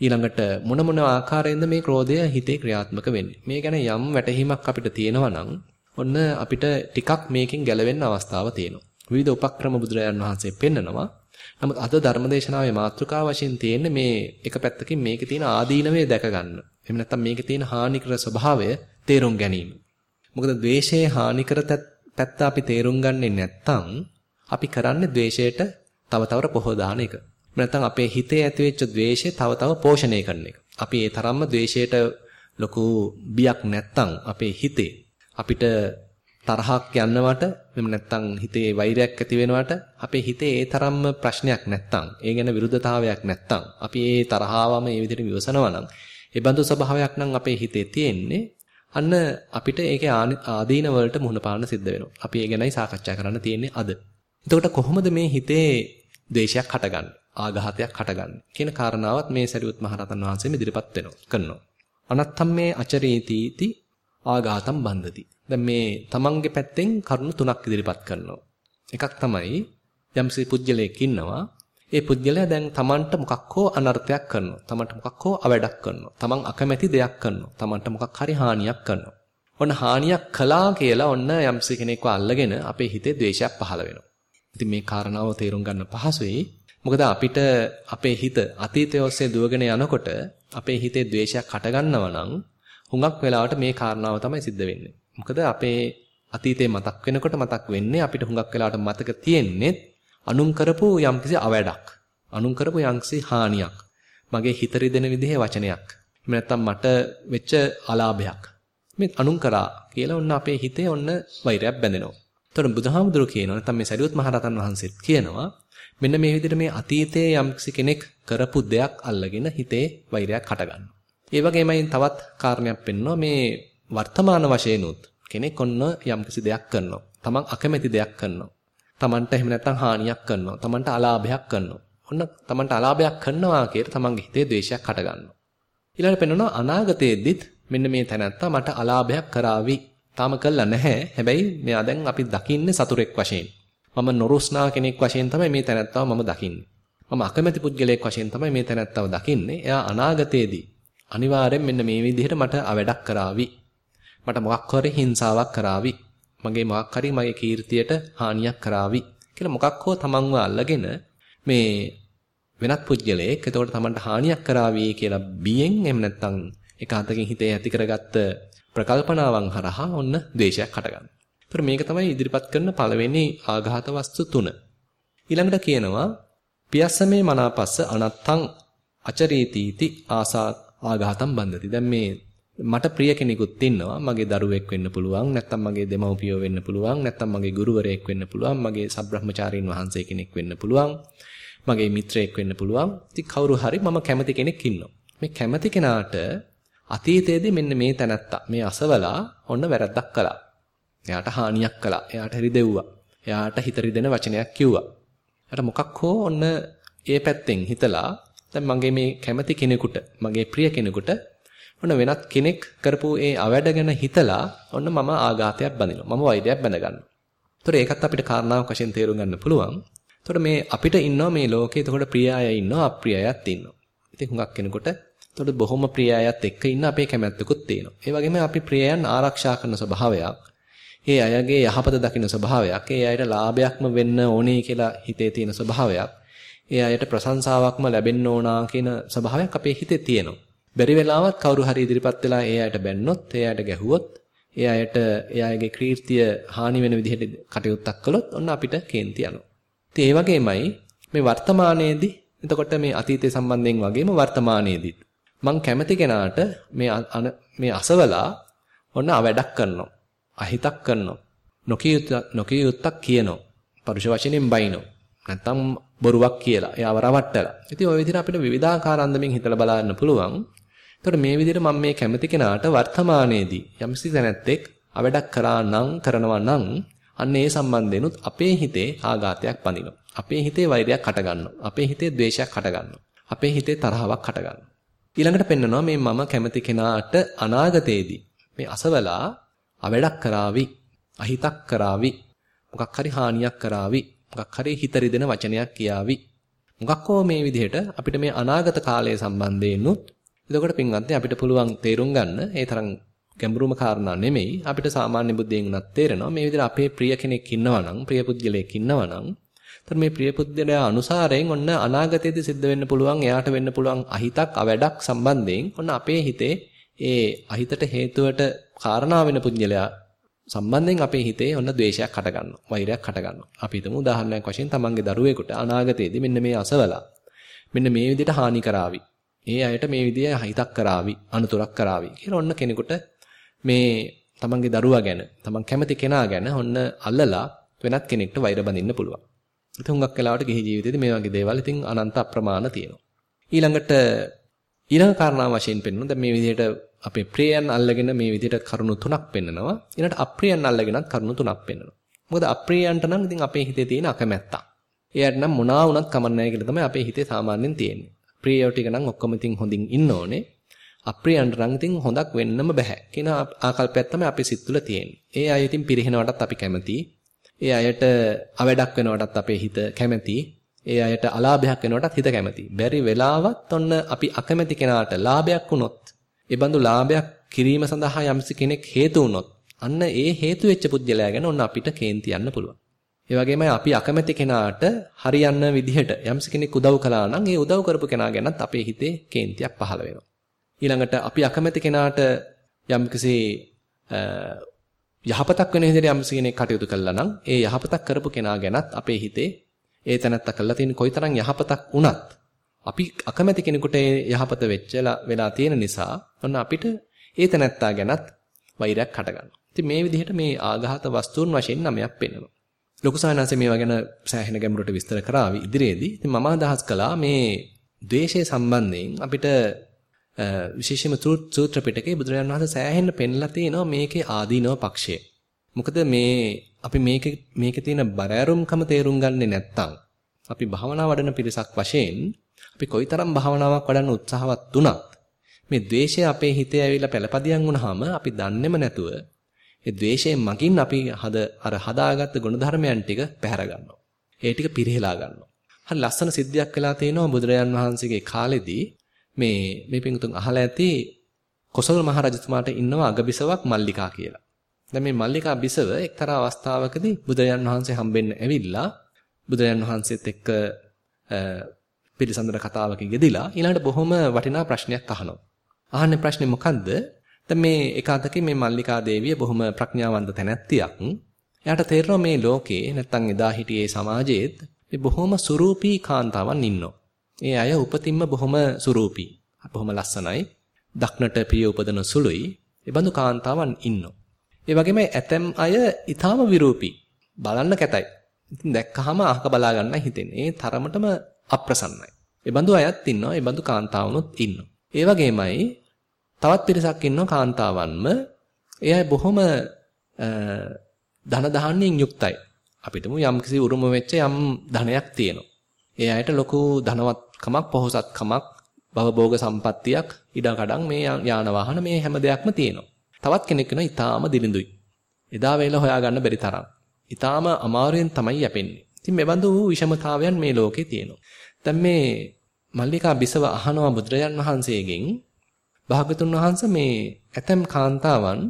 ඊළඟට මොන මොන ආකාරයෙන්ද මේ ක්‍රෝධය හිතේ ක්‍රියාත්මක වෙන්නේ? මේ ගැන යම් වැටහීමක් අපිට තියෙනවා නම් ඔන්න අපිට ටිකක් මේකෙන් ගැලවෙන්න අවස්ථාව තියෙනවා. විවිධ උපක්‍රම බුදුරජාන් වහන්සේ පෙන්නනවා. නමුත් අද ධර්මදේශනාවේ මාතෘකාව වශයෙන් තියෙන්නේ මේ එක පැත්තකින් මේකේ තියෙන ආදීනවේ දැක ගන්න. එහෙම නැත්නම් මේකේ තියෙන හානිකර ස්වභාවය තේරුම් ගැනීම. මොකද ද්වේෂයේ හානිකර පැත්ත අපි තේරුම් ගන්නේ නැත්නම් අපි කරන්නේ ද්වේෂයට තව තවර පොහොර දාන එක. නැත්නම් අපේ හිතේ ඇතිවෙච්ච ද්වේෂය තව තව පෝෂණය කරන එක. අපි ඒ තරම්ම ද්වේෂයට ලොකු බියක් නැත්නම් අපේ හිතේ අපිට තරහක් යන්නවට එහෙම නැත්නම් හිතේ වෛරයක් ඇති වෙනවට අපේ හිතේ ඒ තරම්ම ප්‍රශ්නයක් නැත්නම් ඒ ගැන විරුද්ධතාවයක් නැත්නම් අපි ඒ තරහාවම ඒ විදිහට විවසනවා නම් ඒ බඳු ස්වභාවයක් නම් අපේ හිතේ තියෙන්නේ අන්න අපිට ඒකේ ආදීන වලට මුහුණ පාන්න සිද්ධ වෙනවා. අපි ඒ ගැනයි සාකච්ඡා කරන්න තියෙන්නේ අද. එතකොට කොහොමද මේ හිතේ ද්වේෂයක් හටගන්නේ? ආඝාතයක් හටගන්නේ? කියන කාරණාවත් මේ සරියුත් මහරහතන් වහන්සේ ඉදිරිපත් වෙනවා. කරනවා. අනත්තම් මේ අචරීතිති ආඝාතම් බන්ධති. දැන් මේ තමන්ගේ පැත්තෙන් කරුණු තුනක් ඉදිරිපත් කරනවා. එකක් තමයි යම්සි පුජ්‍යලයක් ඉන්නවා. ඒ පුජ්‍යලයා දැන් තමන්ට මොකක් හෝ අනර්ථයක් කරනවා. තමන්ට මොකක් හෝ අවඩක් කරනවා. තමන් අකමැති දෙයක් කරනවා. තමන්ට මොකක් හරි හානියක් කරනවා. ඔන්න හානියක් කළා කියලා ඔන්න යම්සි කෙනෙක්ව අල්ලගෙන අපේ හිතේ ද්වේෂයක් පහළ වෙනවා. ඉතින් මේ කාරණාව තේරුම් ගන්න පහසුයි. මොකද අපිට අපේ හිත අතීතය ඔස්සේ දුවගෙන යනකොට අපේ හිතේ ද්වේෂයක් හටගන්නවා නම් හුඟක් වෙලාවට මේ කාරණාව තමයි සිද්ධ වෙන්නේ. මොකද අපේ අතීතේ මතක් වෙනකොට මතක් වෙන්නේ අපිට හුඟක් වෙලාවට මතක තියෙන්නේ අනුන් කරපු යම්කිසි අවැඩක්. අනුන් කරපු යම්කිසි හානියක්. මගේ හිත රිදෙන විදිහේ වචනයක්. එහෙම නැත්නම් මට වෙච්ච අලාභයක්. මේ අනුන් කරා කියලා ඔන්න අපේ හිතේ ඔන්න වෛරයක් බැඳෙනවා. එතකොට බුදුහාමුදුරු කියනවා නැත්නම් මේ සරියුත් මහරහතන් වහන්සේත් කියනවා මෙන්න මේ විදිහට මේ අතීතයේ යම්කිසි කෙනෙක් කරපු දෙයක් අල්ලගෙන හිතේ වෛරයක් හටගන්නවා. ඒ වගේමයි තවත් කාරණයක් පෙන්වනවා මේ වර්තමාන වශයෙන් උත් කෙනෙක් ඔන්න යම්කිසි දෙයක් කරනවා. තමන් අකමැති දෙයක් කරනවා. තමන්ට එහෙම නැත්තම් හානියක් කරනවා. තමන්ට අලාභයක් කරනවා. ඔන්න තමන්ට අලාභයක් කරනවා කියලා තමන්ගේ හිතේ ද්වේෂයක් හට ගන්නවා. ඊළඟට පෙන්වනවා අනාගතයේදීත් මෙන්න මේ තැනත්තා මට අලාභයක් කරાવી. තාම කළා නැහැ. හැබැයි මෙයා දැන් අපි දකින්නේ සතුරෙක් වශයෙන්. මම නොරුස්නා කෙනෙක් වශයෙන් තමයි මේ තැනත්තාව මම දකින්නේ. මම අකමැති පුද්ගලයෙක් වශයෙන් තමයි මේ තැනත්තාව දකින්නේ. එයා අනාගතයේදී අනිවාර්යෙන් මෙන්න මේ විදිහට මට අවඩක් කරાવી. මට මොකක් හරි හිංසාවක් කරાવી. මගේ මොකක් හරි මගේ කීර්තියට හානියක් කරાવી කියලා මොකක් හෝ තමන්ව අල්ලගෙන මේ වෙනත් පුජ්‍යලයක් එතකොට තමන්ට හානියක් කරાવી කියලා බියෙන් එහෙම නැත්නම් එකාතකින් හිතේ ඇති කරගත්ත ප්‍රකල්පනාවන් හරහා ඔන්න ද්වේෂයක් හටගන්නවා. ඒතර මේක තමයි ඉදිරිපත් කරන පළවෙනි ආඝාත වස්තු තුන. ඊළඟට කියනවා පියස්සමේ මනාපස්ස අනත්තං අචරීතිති ආසා ආඝාතම් බන්ධති. දැන් මේ මට ප්‍රිය කෙනෙකුත් ඉන්නවා. මගේ දරුවෙක් වෙන්න පුළුවන්, නැත්නම් මගේ දෙමව්පියෝ වෙන්න පුළුවන්, නැත්නම් මගේ ගුරුවරයෙක් වෙන්න පුළුවන්, මගේ සබ්‍රහ්මචාරීන් වහන්සේ කෙනෙක් වෙන්න පුළුවන්, මගේ මිත්‍රයෙක් වෙන්න පුළුවන්. ඉතින් කවුරු හරි මම කැමති කෙනෙක් ඉන්නවා. මේ කැමති කෙනාට අතීතයේදී මෙන්න මේ තැනත්තා, මේ අසවලා ඔන්න වැරද්දක් කළා. එයාට හානියක් කළා. එයාට රිදෙව්වා. එයාට හිත රිදෙන වචනයක් කිව්වා. එයාට මොකක් හෝ ඔන්න ඒ පැත්තෙන් හිතලා දැන් මගේ මේ කැමති කෙනෙකුට, මගේ ප්‍රිය කෙනෙකුට ඔන්න වෙනත් කෙනෙක් කරපු ඒ අවැඩ ගැන හිතලා ඔන්න මම ආඝාතයක් බඳිනවා. මම වෛරයක් බඳ ගන්නවා. ඒතොර ඒකත් අපිට කාරණාවක් වශයෙන් තේරුම් ගන්න පුළුවන්. ඒතොර මේ අපිට ඉන්නවා මේ ලෝකේ එතකොට ප්‍රිය අය ඉන්නවා අප්‍රිය අයත් ඉන්නවා. ඉතින් හුඟක් කෙනෙකුට එතකොට බොහොම ප්‍රිය අයත් එක්ක ඉන්න අපේ කැමැත්තකුත් තියෙනවා. ඒ වගේම අපි ප්‍රියයන් ආරක්ෂා කරන ස්වභාවයක්, ඒ අයගේ යහපත දකින්න ස්වභාවයක්, ඒ අයට ලාභයක්ම වෙන්න ඕනේ කියලා හිතේ තියෙන ස්වභාවයක්, ඒ අයට ප්‍රශංසාවක්ම ලැබෙන්න ඕනා කියන ස්වභාවයක් අපේ හිතේ තියෙනවා. බැරි වෙලාවත් කවුරු හරි ඉදිරිපත් වෙලා ඒ අයට බැන්නොත්, ඒ අයට ගැහුවොත්, ඒ අයට ඒ අයගේ කීර්තිය හානි වෙන විදිහට කටයුත්තක් කළොත් ඔන්න අපිට කේන්ති යනවා. ඉතින් ඒ වගේමයි මේ වර්තමානයේදී එතකොට මේ අතීතය සම්බන්ධයෙන් වගේම වර්තමානයේදීත් මං කැමති කෙනාට මේ මේ අසවලා ඔන්න අවැඩක් කරනවා. අහිතක් කරනවා. නොකිය යුත්තක් කියනවා. පරුෂ වචනෙන් බයිනවා. නැත්තම් බොරුවක් කියලා එයාව රවට්ටලා. ඉතින් ওই විදිහට අපිට විවිධාකාර අන්දමින් හිතලා බලන්න පුළුවන්. එතකොට මේ විදිහට මම මේ කැමති කෙනාට වර්තමානයේදී යම්සි දැනැත්තෙක් අවඩක් කරා නම් කරනවා නම් අන්න ඒ සම්බන්ධෙනුත් අපේ හිතේ ආඝාතයක් පනිනවා. අපේ හිතේ වෛරයක් හටගන්නවා. අපේ හිතේ ද්වේෂයක් හටගන්නවා. අපේ හිතේ තරහාවක් හටගන්නවා. ඊළඟට පෙන්නනවා මේ මම කැමති කෙනාට අනාගතයේදී මේ අසවලා අවඩක් කරાવી, අහිතක් කරાવી, මොකක් හරි හානියක් කරાવી, මොකක් හරි හිත රිදෙන වචනයක් කියාවි. මොකක්කෝ මේ විදිහට අපිට මේ අනාගත කාලය සම්බන්ධයෙන්නුත් එතකොට පින්වත්නි අපිට පුළුවන් තේරුම් ගන්න ඒ තරම් ගැඹුරුම කාරණා නෙමෙයි. අපිට සාමාන්‍ය බුද්ධියෙන් උනත් තේරෙනවා මේ විදිහට අපේ ප්‍රිය කෙනෙක් ඉන්නවා නම් ප්‍රිය පුද්ගලයෙක් ඉන්නවා නම් එතකොට මේ ප්‍රිය පුද්ගලයා අනුසාරයෙන් ඔන්න අනාගතයේදී සිද්ධ වෙන්න පුළුවන් එයාට වෙන්න පුළුවන් අහිතක් අවැඩක් සම්බන්ධයෙන් ඔන්න අපේ හිතේ ඒ අහිතට හේතුවට කාරණා වෙන පුද්ගලයා සම්බන්ධයෙන් අපේ හිතේ ඔන්න ද්වේෂයක් හට ගන්නවා වෛරයක් හට ගන්නවා අපි හිතමු උදාහරණයක් වශයෙන් තමන්ගේ දරුවෙකුට අනාගතයේදී මෙන්න මේ අසවලා මෙන්න මේ විදිහට හානි කරાવી. ඒ අයට මේ විදිය හිතක් කරાવી අනුතරක් කරાવી කියලා ඔන්න කෙනෙකුට මේ තමන්ගේ දරුවා ගැන තමන් කැමති කෙනා ගැන ඔන්න අල්ලලා වෙනත් කෙනෙක්ට වෛර බඳින්න පුළුවන්. ඉතින් හුඟක් වෙලාවට ගිහි ජීවිතේදී මේ වගේ දේවල් ඉතින් අනන්ත අප්‍රමාණ තියෙනවා. ඊළඟට ඊළඟ කාරණා වශයෙන් පෙන්වන දැන් මේ විදිහට අපේ ප්‍රියයන් අල්ලගෙන මේ විදිහට කරුණු තුනක් පෙන්නනවා. ඊළඟට අප්‍රියයන් අල්ලගෙනත් කරුණු තුනක් පෙන්නනවා. මොකද අප්‍රියයන්ට නම් ඉතින් අපේ හිතේ තියෙන අකමැත්ත. එයාට නම් මොනවා වුණත් කමන්නේ කියලා තමයි අපේ හිතේ සාමාන්‍යයෙන් තියෙන්නේ. ප්‍රියයෝ ටික නම් ඔක්කොම ඉතින් හොඳින් ඉන්න ඕනේ. අප්‍රියයන්ට නම් ඉතින් හොඳක් වෙන්නම බෑ කියන ආකල්පයක් තමයි අපේ සිත් තුළ තියෙන්නේ. ඒ අය ඉතින් පිරිහෙනවටත් අපි කැමතියි. ඒ අයට අවඩක් වෙනවටත් අපේ හිත කැමතියි. ඒ අයට අලාභයක් වෙනවටත් හිත කැමතියි. බැරි වෙලාවත් ඔන්න අපි අකමැති කෙනාට ලාභයක් වුණොත්, ඒ බඳු ලාභයක් කිරීම සඳහා යම්සි කෙනෙක් හේතු වුණොත්, අන්න ඒ හේතු වෙච්ච පුද්ගලයා ගැන ඔන්න අපිට කේන්ති යන්න පුළුවන්. ඒ වගේමයි අපි අකමැති කෙනාට හරියන්න විදිහට යම්සි කෙනෙක් උදව් කළා නම් ඒ උදව් කරපු කෙනා ගැනත් අපේ හිතේ කේන්තියක් පහළ වෙනවා. ඊළඟට අපි අකමැති කෙනාට යම්කිසි යහපතක් වෙන විදිහට යම්කිසි කෙනෙක් කටයුතු කළා නම් ඒ යහපතක් කරපු කෙනා ගැනත් අපේ හිතේ ඒ තැනත්තා කළා තියෙන කොයිතරම් යහපතක් වුණත් අපි අකමැති කෙනෙකුට ඒ යහපත වෙච්චලා වෙලා තියෙන නිසා ඔන්න අපිට ඒ තැනත්තා ගැනත් වෛරයක් හටගන්නවා. ඉතින් මේ විදිහට මේ ආඝාත වස්තුන් වශයෙන් නමයක් පෙන්වනවා. ලොකු සානන්සේ මේවා ගැන සෑහෙන ගැඹුරට විස්තර කරා ඉදිරියේදී. ඉතින් මම අදහස් කළා මේ ද්වේෂය සම්බන්ධයෙන් අපිට විශේෂයෙන්ම සූත්‍ර පිටකේ බුදුරජාණන් වහන්සේ සෑහෙන්න පෙන්ලා තිනවා මේකේ ආදීනව පක්ෂය. මොකද මේ අපි මේක මේකේ තියෙන බරෑරුම්කම තේරුම් ගන්නේ නැත්තම් අපි භාවනා වඩන පිරිසක් වශයෙන් අපි කොයිතරම් භාවනාවක් වඩන්න උත්සාහවත් වුණත් මේ ද්වේෂය අපේ හිතේ ඇවිල්ලා පළපදියම් වුණාම අපි දන්නේම නැතුව ඒ ද්වේෂයෙන් මකින් අපි හද අර හදාගත්ත ගුණධර්මයන් ටික පැහැර ගන්නවා. ඒ ටික පිරිහෙලා ගන්නවා. හරි ලස්සන සිද්ධියක් වෙලා තියෙනවා බුදුරජාන් වහන්සේගේ කාලෙදී මේ මේ පිටුතුන් අහලා ඇති කොසල් මහරජතුමාට ඉන්නවා අගබිසවක් මල්ලිකා කියලා. දැන් මේ මල්ලිකා බිසව එක්තරා අවස්ථාවකදී බුදුරජාන් වහන්සේ හම්බෙන්න ඇවිල්ලා බුදුරජාන් වහන්සේත් එක්ක පිළිසඳර කතාවක යෙදිලා ඊළඟට බොහොම වටිනා ප්‍රශ්නයක් අහනවා. අහන්නේ ප්‍රශ්නේ මොකද්ද? දැන් මේ එකාතකේ මේ මල්ලිකා දේවිය බොහොම ප්‍රඥාවන්ත තැනැත්තියක්. එයාට තේරෙනවා මේ ලෝකේ නැත්තම් එදා හිටියේ සමාජයේත් මේ බොහොම සුරූපී කාන්තාවන් ඉන්නවා. ඒ අය උපතින්ම බොහොම සුරූපී. බොහොම ලස්සනයි. දක්නට ප්‍රිය උපදන සුළුයි. ඒ බඳු කාන්තාවන් ඉන්නවා. ඒ වගේම ඇතැම් අය ඊටාම විරූපී. බලන්න කැතයි. ඉතින් දැක්කහම අහක බලා ගන්න හිතෙන්නේ. ඒ තරමටම අප්‍රසන්නයි. ඒ බඳු අයත් ඉන්නවා. ඒ බඳු කාන්තාවනුත් ඉන්නවා. ඒ වගේමයි තවත් පිරිසක් ඉන්නවා කාන්තාවන්ම ඒ අය බොහොම ධන දහන්නේන් යුක්තයි. අපිටම යම්කිසි උරුම වෙච්ච යම් ධනයක් තියෙනවා. ඒ අයට ලොකු ධනවත්කමක් පොහොසත්කමක් භවභෝග සම්පත්තියක් ඉඩකඩම් මේ යාන වාහන මේ හැම දෙයක්ම තියෙනවා. තවත් කෙනෙක් වෙනවා ඊටාම දිලිඳුයි. එදා වේලා හොයාගන්න බැරි තරම්. ඊටාම අමාරුවෙන් තමයි යැපෙන්නේ. ඉතින් මෙබඳු විෂමතාවයන් මේ ලෝකේ තියෙනවා. දැන් මේ මල්ලිකා බිසව අහනවා බුදුරජාන් වහන්සේගෙන් භාගතුන් වහන්සේ මේ ඇතම් කාන්තාවන්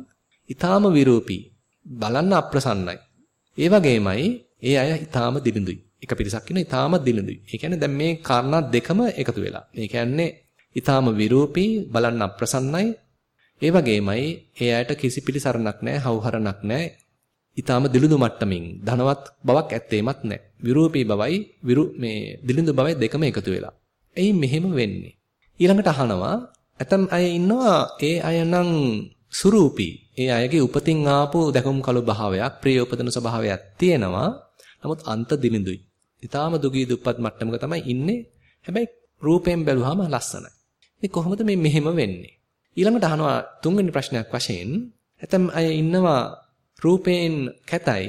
ඊටාම විරූපී බලන්න අප්‍රසන්නයි. ඒ වගේමයි ඒ අය ඊටාම දිලිඳුයි. එක පිරිසක් ඉන්න ඊටාම දිලිඳුයි. ඒ කියන්නේ දැන් මේ කාරණා දෙකම එකතු වෙලා. ඒ කියන්නේ ඊටාම විරූපී බලන්න අප්‍රසන්නයි. ඒ වගේමයි ඒ අයට කිසි පිළිසරණක් නැහැ, හවුහරණක් නැහැ. ඊටාම දිලිඳු මට්ටමින් ධනවත් බවක් ඇත්තේමත් නැහැ. විරූපී බවයි විරු මේ දිලිඳු බවයි දෙකම එකතු වෙලා. එයි මෙහෙම වෙන්නේ. ඊළඟට අහනවා ඇතම් අය ඉන්නවා ඒ අය නම් සුරූපී. ඒ අයගේ උපතින් ආපු දැකුම් කළු භාවයක්, ප්‍රිය උපදන ස්වභාවයක් තියෙනවා. නමුත් අන්ත දිනිඳුයි. ඊටාම දුගී දුප්පත් මට්ටමක තමයි ඉන්නේ. හැබැයි රූපයෙන් බැලුවාම ලස්සනයි. ඉතින් කොහොමද මේ මෙහෙම වෙන්නේ? ඊළඟට අහනවා තුන්වෙනි ප්‍රශ්නයක් වශයෙන් ඇතම් අය ඉන්නවා රූපයෙන් කැතයි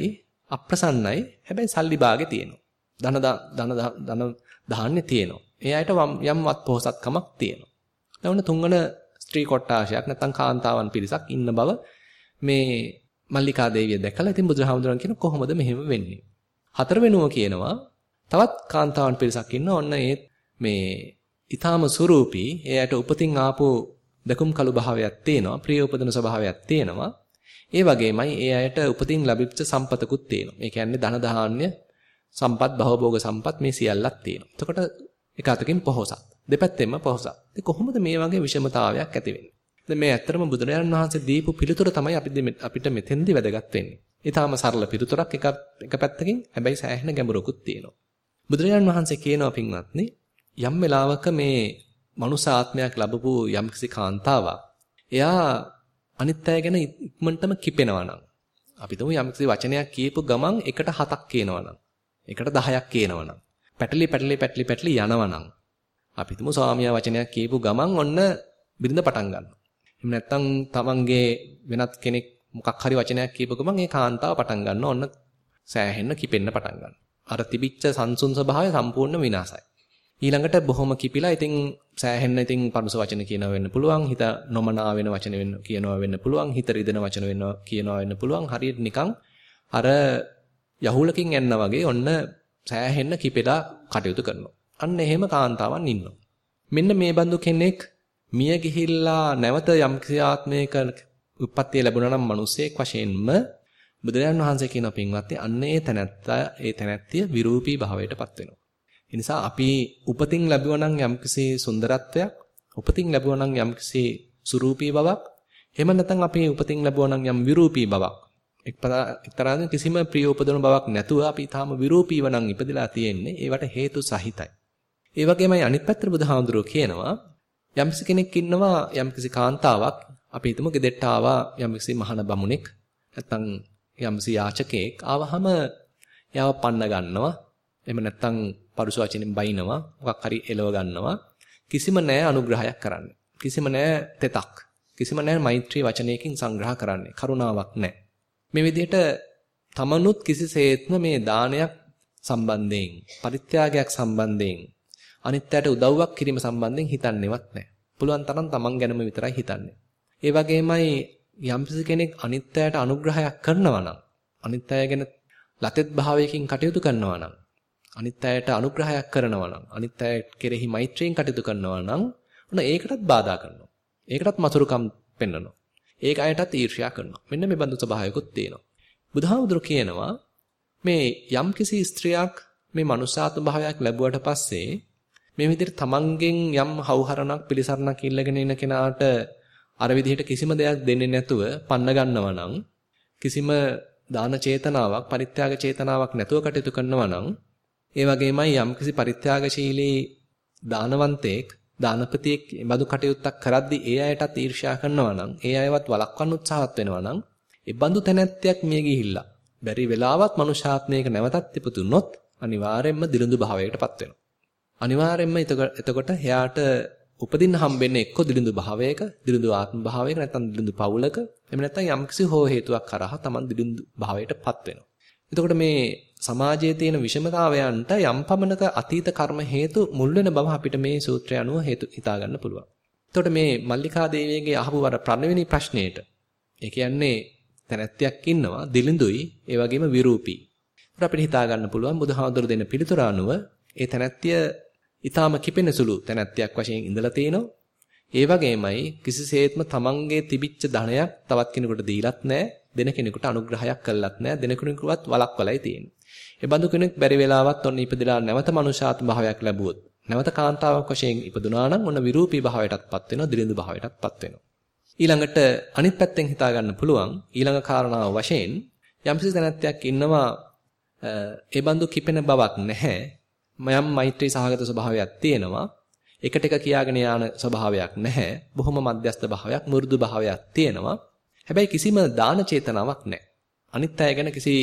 අප්‍රසන්නයි හැබැයි සල්ලි භාගේ තියෙනවා. ධන ධන ධන දාන්නේ තියෙනවා. ඒ අයට යම් වත් පොහසත්කමක් තියෙනවා. දැන් තුන්වන ස්ත්‍රී කොට්ටාශයක් නැත්නම් කාන්තාවන් පිරිසක් ඉන්න බව මේ මල්ලිකා දේවිය දැකලා ඉතින් බුදුහාමුදුරන් කියන කොහොමද මෙහෙම වෙන්නේ? හතර වෙනුව කියනවා තවත් කාන්තාවන් පිරිසක් ඉන්නවා. ඔන්න ඒ මේ ඊ타ම ස්වරූපී එයාට උපතින් ආපු දකුම් කළු භාවයක් තියෙනවා. ප්‍රිය උපදින ස්වභාවයක් තියෙනවා. ඒ වගේමයි ඒ අයට උපතින් ලැබිච්ච සම්පතකුත් තියෙනවා. ඒ කියන්නේ ධන ධාන්‍ය සම්පත් භවභෝග සම්පත් මේ සියල්ලක් තියෙනවා. එතකොට එක අතකින් පොහොසත්. දෙපැත්තෙන්ම පොහොසත්. ඉතින් කොහොමද මේ වගේ විෂමතාවයක් ඇති වෙන්නේ? දැන් මේ ඇත්තටම බුදුරජාණන් වහන්සේ දීපු පිළිතුර තමයි අපිට මෙතෙන්දි වැදගත් වෙන්නේ. ඊටාම සරල පිළිතුරක් එක එක පැත්තකින් හැබැයි සෑහෙන ගැඹුරකුත් තියෙනවා. බුදුරජාණන් වහන්සේ කියනවා පින්වත්නි යම් වෙලාවක මේ මනුෂ්‍ය ආත්මයක් ලැබපු යම්කිසි කාන්තාවක් එයා අනිත් අය ගැන ඉක්මනටම කිපෙනවා නම් අපි තුමු යම්කිසි වචනයක් කියපු ගමන් එකට හතක් කියනවා නම් එකට 10ක් කියනවා නම් පැටලි පැටලි පැටලි පැටලි යනවා නම් අපි තුමු ස්වාමියා වචනයක් කියපු ගමන් ඔන්න බිරිඳ පටන් ගන්නවා. එහෙම නැත්නම් තමන්ගේ වෙනත් කෙනෙක් මොකක් හරි වචනයක් කියපු ගමන් ඒ කාන්තාව පටන් ගන්නවා. ඔන්න සෑහෙන්න කිපෙන්න පටන් ගන්නවා. අර තිබිච්ච සංසුන් ස්වභාවය සම්පූර්ණ විනාශයි. ඊළඟට බොහොම කිපිලා ඉතින් සෑහෙන්න ඉතින් පරුස වචන කියනවා වෙන්න පුළුවන් හිත නොමනා වෙන වචන වෙන්න කියනවා වෙන්න පුළුවන් හිත රිදෙන වචන වෙන්න කියනවා වෙන්න පුළුවන් හරියට නිකන් අර යහුලකින් යන්න වගේ ඔන්න සෑහෙන්න කිපෙලා කටයුතු කරනවා අන්න එහෙම කාන්තාවන් ඉන්නවා මෙන්න මේ බඳු කෙනෙක් මිය ගිහිල්ලා නැවත යම් ක්‍රියාත්මයක උප්පත්තිය ලැබුණා නම් මිනිසෙක් වශයෙන්ම බුදුරජාන් වහන්සේ කියන පින්වත්නි අන්න ඒ තැනැත්තා ඒ තැනැත්තිය විරූපී භාවයටපත් වෙනවා ඒ නිසා අපි උපතින් ලැබුවා නම් යම්කිසි සුන්දරත්වයක්, උපතින් ලැබුවා නම් යම්කිසි සුරූපී බවක්, එහෙම නැත්නම් අපි උපතින් ලැබුවා නම් යම් විරූපී බවක්, එක්තරාකින් කිසිම ප්‍රිය උපදවන බවක් නැතුව අපි තාම විරූපීව නම් ඉපදලා තියෙන්නේ. ඒවට හේතු සහිතයි. ඒ වගේමයි අනිත් පැත්තට බුදුහාමුදුරුවෝ කියනවා යම්කිසි කෙනෙක් ඉන්නවා යම්කිසි කාන්තාවක් අපි හිතමු ගෙදෙට්ට ආවා යම්කිසි මහාන බමුණෙක් නැත්නම් යම්කිසි යාචකයෙක් ආවහම එයාව පන්න ගන්නවා එහෙම නැත්නම් පරුස වචනෙන් බයිනවා මොකක් හරි එලව ගන්නවා. කිසිම නෑ අනුග්‍රහයක් කරන්න. කිසිම නෑ තෙතක්. කිසිම නෑ මෛත්‍රී වචනයකින් සංග්‍රහ කරන්නේ. කරුණාවක් නෑ. මේ විදිහට තමනුත් කිසිසේත්ම මේ දානයක් සම්බන්ධයෙන් පරිත්‍යාගයක් සම්බන්ධයෙන් අනිත්‍යයට උදව්වක් කිරීම සම්බන්ධයෙන් හිතන්නේවත් නැහැ. පුළුවන් තරම් තමන් ගැනම විතරයි හිතන්නේ. ඒ වගේමයි යම්කිසි කෙනෙක් අනිත්‍යයට අනුග්‍රහයක් කරනවා නම් අනිත්‍යය ගැන ලතෙත් භාවයකින් කටයුතු කරනවා නම් අනිත් අයට අනුග්‍රහයක් කරනවා නම් අනිත් අය කෙරෙහි මෛත්‍රියෙන් කටයුතු කරනවා නම් ඔන්න ඒකටත් බාධා කරනවා. ඒකටත් මසුරුකම් පෙන්වනවා. ඒක අයටත් ඊර්ෂ්‍යා කරනවා. මෙන්න මේ බඳු ස්වභාවයකුත් තියෙනවා. බුදුහාමුදුරු කියනවා මේ යම්කිසි ස්ත්‍රියක් මේ මනුෂ්‍යාත්ම භාවයක් ලැබුවට පස්සේ මේ විදිහට තමන්ගෙන් යම් හවුහරණක් පිළිසරණක් ඉල්ලගෙන ඉන කෙනාට අර විදිහට කිසිම දෙයක් දෙන්නේ නැතුව පන්න ගන්නවා නම් කිසිම දාන චේතනාවක් පරිත්‍යාග චේතනාවක් නැතුව කටයුතු කරනවා නම් ඒ වගේමයි යම්කිසි පරිත්‍යාගශීලී දානවන්තයෙක් දානපතියෙක් බඳු කටයුත්තක් කරද්දී ඒ අයටත් ඊර්ෂ්‍යා කරනවා නම් ඒ අයවත් වළක්වන්න උත්සාහත් වෙනවා නම් ඒ බඳු තැනැත්තියක් මිය ගිහිල්ලා බැරි වෙලාවත් මනුෂ්‍යාත්මයක නැවතත් ඉපදුනොත් අනිවාර්යයෙන්ම දිලුඳු භාවයකටපත් වෙනවා. අනිවාර්යයෙන්ම එතකොට එයාට උපදින්න හම්බෙන්නේ එක්ක දිලුඳු භාවයක, දිලුඳු ආත්ම භාවයක නැත්නම් දිලුඳු පවුලක, එහෙම නැත්නම් යම්කිසි හෝ හේතුවක් කරා තමන් දිලුඳු භාවයටපත් වෙනවා. එතකොට මේ සමාජයේ තියෙන විෂමතාවයන්ට යම් පමණක අතීත කර්ම හේතු මුල් වෙන බව අපිට මේ සූත්‍රය අනුව හේතු හිතා ගන්න පුළුවන්. එතකොට මේ මල්ලිකා දේවියගේ අහපු වර පළවෙනි ප්‍රශ්නයේට ඒ කියන්නේ තැනැත්තියක් ඉන්නවා දිලිඳුයි ඒ වගේම විරූපී. ඒත් අපිට හිතා ගන්න පුළුවන් බුදුහාමුදුරු දෙන පිළිතුර අනුව ඒ තැනැත්තිය ඊටාම කිපෙන සුළු තැනැත්තියක් වශයෙන් ඉඳලා තිනවා. ඒ වගේමයි කිසිසේත්ම තමන්ගේ තිබිච්ච ධනයක් තවත් කෙනෙකුට දීලත් නැහැ. දෙන කෙනෙකුට අනුග්‍රහයක් කළත් නැහැ. දෙන කෙනෙකුටවත් වළක්වලයි තියෙන්නේ. ඒ බඳු කෙනෙක් බැරි වෙලාවත් ඔන්න ඉපදලා නැවත මනුෂ්‍යාත්ම භාවයක් ලැබුවොත් නැවත කාන්තාවක් වශයෙන් ඉපදුනා නම් ඔන්න විරූපී භාවයටත්පත් වෙනවා දිලිඳු භාවයටත්පත් වෙනවා ඊළඟට අනිත් පැත්තෙන් හිතා ගන්න පුළුවන් ඊළඟ කාරණාව වශයෙන් යම්කිසි තැනැත්තයක් ඉන්නවා ඒ බඳු කිපෙන බවක් නැහැ මයම් මෛත්‍රී සහගත ස්වභාවයක් තියෙනවා එකට එක කියාගෙන යන ස්වභාවයක් නැහැ බොහොම මධ්‍යස්ථ භාවයක් මෘදු භාවයක් තියෙනවා හැබැයි කිසිම දාන චේතනාවක් නැහැ අනිත් අය ගැන කිසි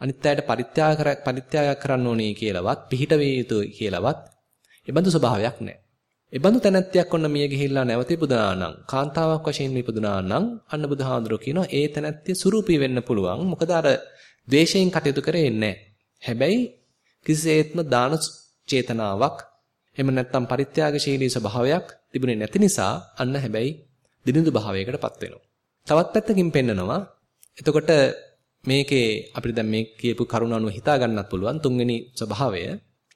අනිත් අයට පරිත්‍යාග කර පරිත්‍යාග කරන්න ඕනේ කියලාවත් පිහිට වේ යුතුයි කියලාවත් ඒ බඳු ස්වභාවයක් නැහැ. ඒ බඳු තැනැත්තියක් ඔන්න මිය ගිහිල්ලා නැවත ඉපදුනා නම් කාන්තාවක් වශයෙන් ඉපදුනා නම් අන්න බුදුහාඳුරෝ කියනවා ඒ තැනැත්තිය සුරූපී වෙන්න පුළුවන්. මොකද අර ද්වේෂයෙන් කටයුතු කරේ නැහැ. හැබැයි කිසිසේත්ම දාන චේතනාවක් එහෙම නැත්නම් පරිත්‍යාගශීලී ස්වභාවයක් තිබුණේ නැති නිසා අන්න හැබැයි දිනුදු භාවයකටපත් වෙනවා. තවත් පැත්තකින් පෙන්නනවා එතකොට මේකේ අපිට දැන් මේ කියපු කරුණ අනුව හිතා ගන්නත් පුළුවන් තුන්වෙනි ස්වභාවය.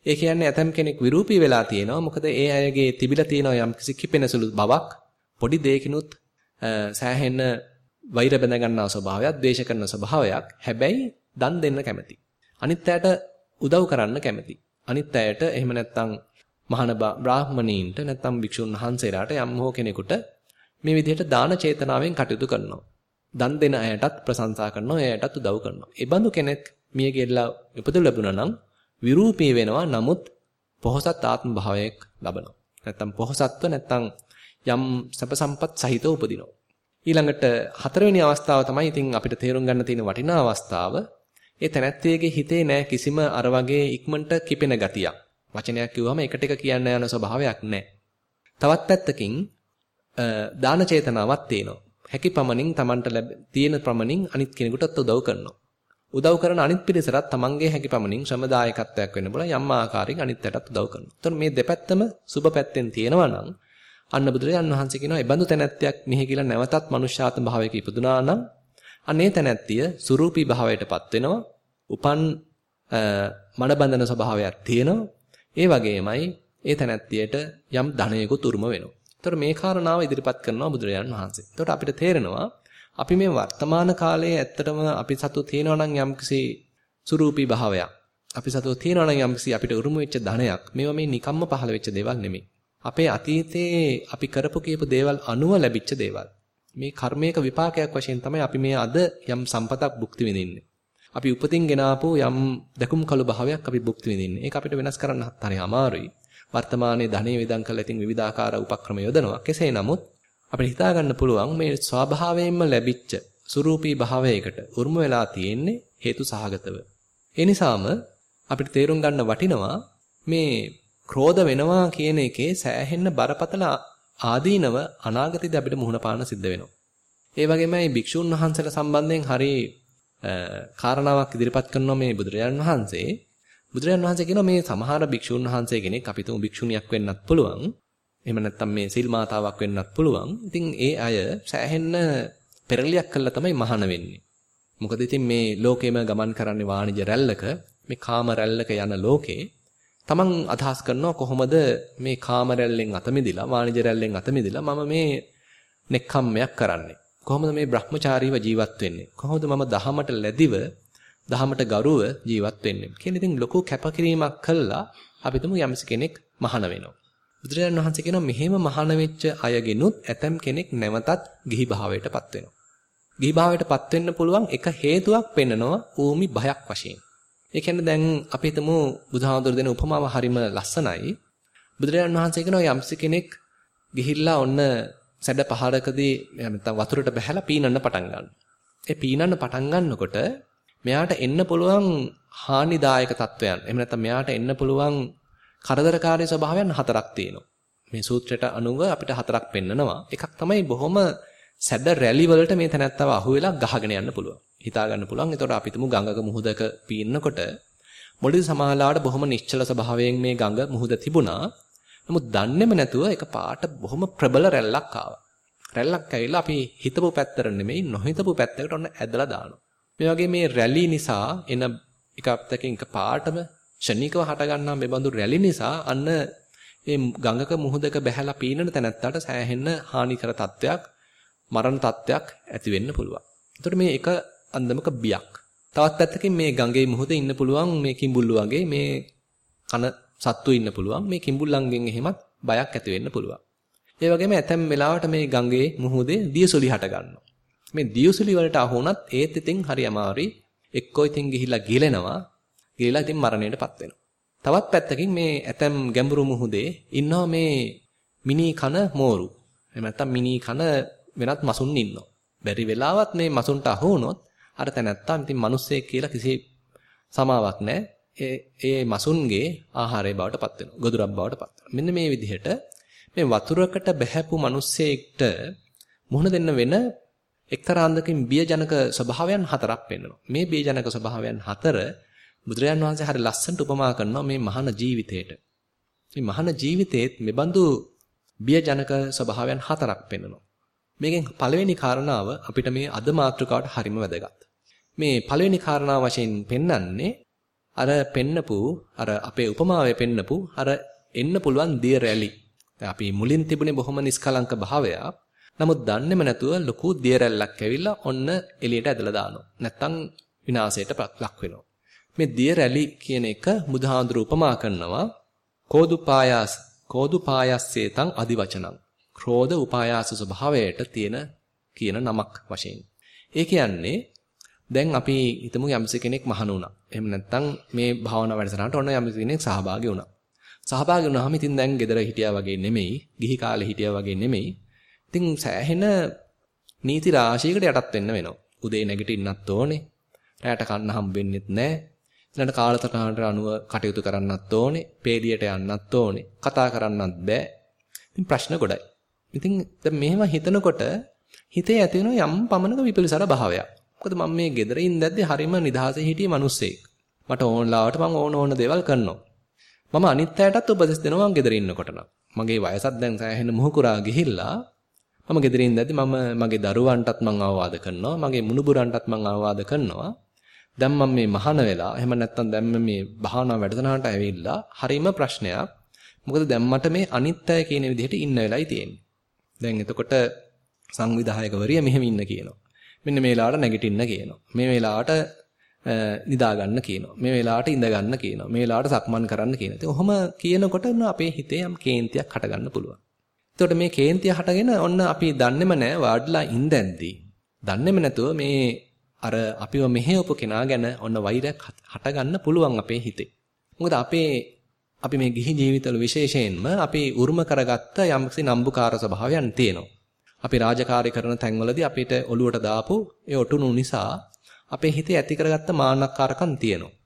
ඒ කියන්නේ ඇතම් කෙනෙක් විරූපී වෙලා තියෙනවා. මොකද ඒ අයගේ තිබිලා තියෙනවා යම් කිසි කිපෙනසුළු බවක් පොඩි දෙයකිනුත් සෑහෙන වෛර බැඳ ගන්නා ස්වභාවයක්, ද්වේෂ කරන ස්වභාවයක්. හැබැයි දන් දෙන්න කැමති. අනිත් අයට උදව් කරන්න කැමති. අනිත් අයට එහෙම නැත්නම් මහාන බ්‍රාහ්මණීන්ට නැත්නම් භික්ෂුන් වහන්සේලාට යම් හෝ කෙනෙකුට මේ විදිහට දාන චේතනාවෙන් කටයුතු කරනවා. දන් දෙන අයටත් ප්‍රශංසා කරනවා, එයටත් උදව් කරනවා. ඒ බඳු කෙනෙක් මිය ගෙල්ලා උපත ලැබුණා නම් විරූපී වෙනවා. නමුත් පොහසත් ආත්ම භාවයක් ලබනවා. නැත්නම් පොහසත්ව නැත්නම් යම් සැප සම්පත් සහිතව උපදිනවා. ඊළඟට හතරවෙනි අවස්ථාව තමයි ඉතින් අපිට තේරුම් ගන්න තියෙන වටිනා අවස්ථාව. ඒ තැනැත්තියගේ හිතේ නෑ කිසිම අර වගේ ඉක්මනට කිපෙන ගතියක්. වචනයක් කිව්වම එකට එක කියන්න යන ස්වභාවයක් නෑ. තවත් පැත්තකින් දාන චේතනාවක් තියෙනවා. හැකි පමණින් Tamanට තියෙන ප්‍රමණින් අනිත් කෙනෙකුටත් උදව් කරනවා. උදව් කරන අනිත් පිරිසටත් Tamanගේ හැකි පමණින් ශ්‍රමදායකත්වයක් වෙන්න බල යම් ආකාරයකින් අනිත්යටත් උදව් කරනවා. එතකොට මේ දෙපැත්තම සුබ පැත්තෙන් තියෙනවා නම් අන්න බුදුරජාන් වහන්සේ කියනවා "එබඳු තැනැත්තියක් මෙහි කියලා නැවතත් මනුෂ්‍යාත්ම භාවයක ඉපදුනා නම් අනේ තැනැත්තිය සුරූපී භාවයටපත් වෙනවා. උපන් මනබඳන ස්වභාවයක් තියෙනවා. ඒ වගේමයි ඒ තැනැත්තියට යම් ධනයකුත් උරුම වෙනවා. ඒතර මේ කාරණාව ඉදිරිපත් කරනවා බුදුරජාන් වහන්සේ. එතකොට අපිට තේරෙනවා අපි මේ වර්තමාන කාලයේ ඇත්තටම අපි සතු තියෙනවා නම් යම්කිසි සුරූපී භාවයක්. අපි සතු තියෙනවා නම් යම්කිසි අපිට උරුම වෙච්ච ධනයක්. මේවා මේ නිකම්ම පහළ වෙච්ච දේවල් නෙමෙයි. අපේ අතීතයේ අපි කරපු කීප දේවල් අනුව ලැබිච්ච දේවල්. මේ කර්මයක විපාකයක් වශයෙන් තමයි අපි මේ අද යම් සම්පතක් භුක්ති විඳින්නේ. අපි උපතින් ගෙනාපු යම් දකුම් කළු භාවයක් අපි භුක්ති විඳින්නේ. ඒක අපිට වෙනස් කරන්න හතරේ අමාරුයි. වර්තමානයේ ධනෙ විදන් කරලා ඉතින් විවිධාකාර උපක්‍රම යොදනවා. කෙසේ නමුත් අපිට හිතා ගන්න පුළුවන් මේ ස්වභාවයෙන්ම ලැබිච්ච සුරූපී භාවයකට උරුම වෙලා තියෙන්නේ හේතු සහගතව. ඒ නිසාම අපිට තේරුම් ගන්න වටිනවා මේ ක්‍රෝධ වෙනවා කියන එකේ සෑහෙන්න බරපතල ආදීනව අනාගතයේදී අපිට මුහුණ පාන්න සිද්ධ වෙනවා. ඒ වගේමයි භික්ෂුන් වහන්සේලා සම්බන්ධයෙන් හරි කාරණාවක් ඉදිරිපත් කරනවා මේ බුදුරජාණන් වහන්සේ. බුදුරජාණන් වහන්සේ කියනවා මේ සමහර භික්ෂුන් වහන්සේ කෙනෙක් අපි තුමු භික්ෂුණියක් වෙන්නත් පුළුවන්. එහෙම නැත්නම් මේ සිල් මාතාවක් වෙන්නත් පුළුවන්. ඉතින් ඒ අය සෑහෙන්න පෙරලියක් කළා තමයි මහාන වෙන්නේ. මොකද ඉතින් මේ ලෝකෙම ගමන් කරන්නේ වාණිජ රැල්ලක, මේ කාම රැල්ලක යන ලෝකේ තමන් අදහස් කරනවා කොහොමද මේ කාම රැල්ලෙන් අත මිදිලා වාණිජ රැල්ලෙන් අත මිදිලා මම මේ නෙක්ඛම්මයක් කරන්නේ. කොහොමද මේ Brahmachariව ජීවත් වෙන්නේ? කොහොමද මම දහමට ලැබිව දහමට ගරුව ජීවත් වෙන්නේ? කියන ඉතින් ලොකු කැපකිරීමක් කළා අපි තුමු යම්ස කෙනෙක් මහාන වෙනවා. බුදුරජාණන් වහන්සේ කියනවා මෙහෙම මහාන වෙච්ච අයගෙනුත් ඇතම් කෙනෙක් නැවතත් ගිහි භාවයටපත් වෙනවා. ගිහි භාවයටපත් වෙන්න පුළුවන් එක හේතුවක් පෙන්නනවා ඌමි භයක් වශයෙන්. ඒ කියන්නේ දැන් අපි හිතමු බුදුහාමුදුරු දෙන උපමාව හරිම ලස්සනයි. බුදුරජාණන් වහන්සේ කියනවා යම්සි කෙනෙක් ගිහිල්ලා ඔන්න සැඩ පහරකදී නැත්නම් වතුරට බහැලා පීනන්න පටන් ගන්නවා. ඒ පීනන්න පටන් ගන්නකොට මෙයාට එන්න පුළුවන් හානිදායක තත්වයන්. එහෙම නැත්නම් මෙයාට එන්න පුළුවන් කරදරකාරී ස්වභාවයන් හතරක් තියෙනවා. මේ සූත්‍රයට අනුව අපිට හතරක් පෙන්නනවා. එකක් තමයි බොහොම සැඩ රැලි වලට මේ තැනත්තව අහුවෙලා ගහගෙන යන්න පුළුවන්. හිතා ගන්න පුළුවන්. එතකොට අපි තුමු ගඟක මුහුදක පීන්නකොට මොළේ සමාලාවට බොහොම නිශ්චල ස්වභාවයෙන් මේ ගඟ මුහුද තිබුණා. නමුත් දන්නේම නැතුව එක පාට බොහොම ප්‍රබල රැල්ලක් ආවා. රැල්ලක් ඇවිල්ලා අපි හිතපු පැත්තට නෙමෙයි නොහිතපු පැත්තකට ඔන්න ඇදලා දානවා. මේ වගේ මේ රැලි නිසා එන එක අපතකින් එක පාටම ෂණිකව හට ගන්නා මේ බඳු රැලි නිසා අන්න මේ ගඟක මුහුදක බැහැලා පීනන තැනැත්තාට සෑහෙන්න හානිකර තත්වයක් මරණ තත්වයක් ඇති වෙන්න පුළුවන්. එතකොට මේ එක අන්දමක බියක්. තවත් පැත්තකින් මේ ගඟේ මුහුදේ ඉන්න පුළුවන් මේ කිඹුල්ලු වගේ මේ කන සත්තු ඉන්න පුළුවන්. මේ කිඹුල්ලන්ගෙන් එහෙමත් බයක් ඇති වෙන්න පුළුවන්. ඒ වගේම ඇතැම් වෙලාවට මේ ගඟේ මුහුදේ දියසුලි හට ගන්නවා. මේ දියසුලි වලට අහු වුණත් ඒත් ඉතින් හරි අමාරුයි. එක්කෝ ඉතින් ගිහිලා ගිලෙනවා. ගිලලා ඉතින් මරණයටපත් වෙනවා. තවත් පැත්තකින් මේ ඇතැම් ගැඹුරු මුහුදේ ඉන්නවා මේ මිනි කන මෝරු. එහෙම නැත්නම් මිනි කන වෙනත් මසුන් ඉන්නවා. බැරි වෙලාවත් මේ මසුන්ට අහු වුණොත් අර තැනත්තා ඉතින් මිනිස්සෙක් කියලා කිසි සමාවක් නැහැ. ඒ ඒ මසුන්ගේ ආහාරය බවට පත් වෙනවා. ගොදුරක් බවට පත් වෙනවා. මෙන්න මේ විදිහට මේ වතුරකට බැහැපු මිනිස්සෙක්ට මුහුණ දෙන්න වෙන එක්තරා අන්දකින් බියජනක ස්වභාවයන් හතරක් වෙන්නවා. මේ බියජනක ස්වභාවයන් හතර බුදුරජාන් වහන්සේ හරි ලස්සනට උපමා කරනවා මේ මහාන ජීවිතේට. මේ මහාන ජීවිතේත් මෙබඳු බියජනක ස්වභාවයන් හතරක් පෙන්වනවා. මේකෙන් පළවෙනි කාරණාව අපිට මේ අද මාතෘකාවට හරිම වැදගත්. මේ පළවෙනි කාරණාව වශයෙන් පෙන්වන්නේ අර පෙන්නපු අර අපේ උපමාවේ පෙන්නපු අර එන්න පුළුවන් දිය රැලි. දැන් අපි මුලින් තිබුණේ බොහොම නිස්කලංක භාවයක්. නමුත් දන්නේම නැතුව ලොකු දිය රැල්ලක් ඇවිල්ලා ඔන්න එළියට ඇදලා දානවා. නැත්තම් විනාශයට ලක් වෙනවා. මේ දිය රැලි කියන එක බුදුහාඳුර උපමා කරනවා කෝදුපායාස කෝදුපායස්සේතං අදිවචනං. ක්‍රෝධ උපායාස ස්වභාවයට තියෙන කියන නමක් වශයෙන්. ඒ කියන්නේ දැන් අපි හිතමු යම්ස කෙනෙක් මහණ වුණා. එහෙම නැත්නම් මේ භාවනා වැඩසටහනට ඔන්න යම්ස කෙනෙක් සහභාගී වුණා. සහභාගී වුණාම ඉතින් දැන් gedara හිටියා වගේ නෙමෙයි, ගිහි කාලේ හිටියා වගේ නෙමෙයි. ඉතින් සෑහෙන නීති රාශියකට යටත් වෙන්න වෙනවා. උදේ නැගිටින්නත් ඕනේ. රැයට කන්න හම්බෙන්නෙත් නැහැ. ඊළඟ කාලසටහනට අනුව කටයුතු කරන්නත් ඕනේ. පේලියට යන්නත් ඕනේ. කතා කරන්නත් බෑ. ඉතින් ප්‍රශ්න ගොඩයි. ඉතින් දැන් මෙහෙම හිතනකොට හිතේ ඇති වෙන යම් පමණක විපලිසර භාවයක්. මොකද මම මේ gedare ඉඳද්දි හරිම නිදහසේ හිටියේ මිනිස්සෙක්. මට ඕන්ලාවට මම ඕන ඕන දේවල් කරනවා. මම අනිත් අයටත් උපදෙස් දෙනවා මම gedare ඉන්නකොට නම්. මගේ වයසත් දැන් සෑහෙන මුහුකුරා ගිහිල්ලා මම gedare ඉඳද්දි මම මගේ දරුවන්ටත් මම අවවාද කරනවා. මගේ මුණුබුරන්ටත් මම අවවාද කරනවා. දැන් මම මේ මහාන වෙලා එහෙම නැත්නම් දැන් මේ භාවනා වැඩසටහනට ඇවිල්ලා හරිම ප්‍රශ්නයක්. මොකද දැන් මට මේ අනිත් අය කියන විදිහට ඉන්න වෙලයි තියෙන්නේ. දැන් එතකොට සංවිධායකවරිය මෙහෙම ඉන්න කියනවා. මෙන්න මේ වෙලාවට නැගිටින්න කියනවා. මේ වෙලාවට නිදා ගන්න කියනවා. මේ වෙලාවට ඉඳ ගන්න කියනවා. මේ වෙලාවට සක්මන් කරන්න කියනවා. ඉතින් ඔහොම කියනකොට අපේ හිතේ යම් කේන්තියක් හට ගන්න පුළුවන්. එතකොට මේ කේන්තිය හටගෙන ඔන්න අපි දන්නේම නැහැ වාඩිලා ඉඳන්දී. දන්නේම නැතුව මේ අර අපිව මෙහෙවපු කෙනා ගැන ඔන්න වෛරයක් හට ගන්න පුළුවන් අපේ හිතේ. මොකද අපේ අපි මේ ගිහි ජීවිතවල විශේෂයෙන්ම අපි උරුම කරගත්ත යම්කිසි නම්බුකාර ස්වභාවයන් තියෙනවා. අපි රාජකාරී කරන තැන්වලදී අපිට ඔළුවට දාපු ඒ ඔටුනු නිසා අපේ හිතේ ඇති කරගත්ත මාන්නකාරකම් තියෙනවා.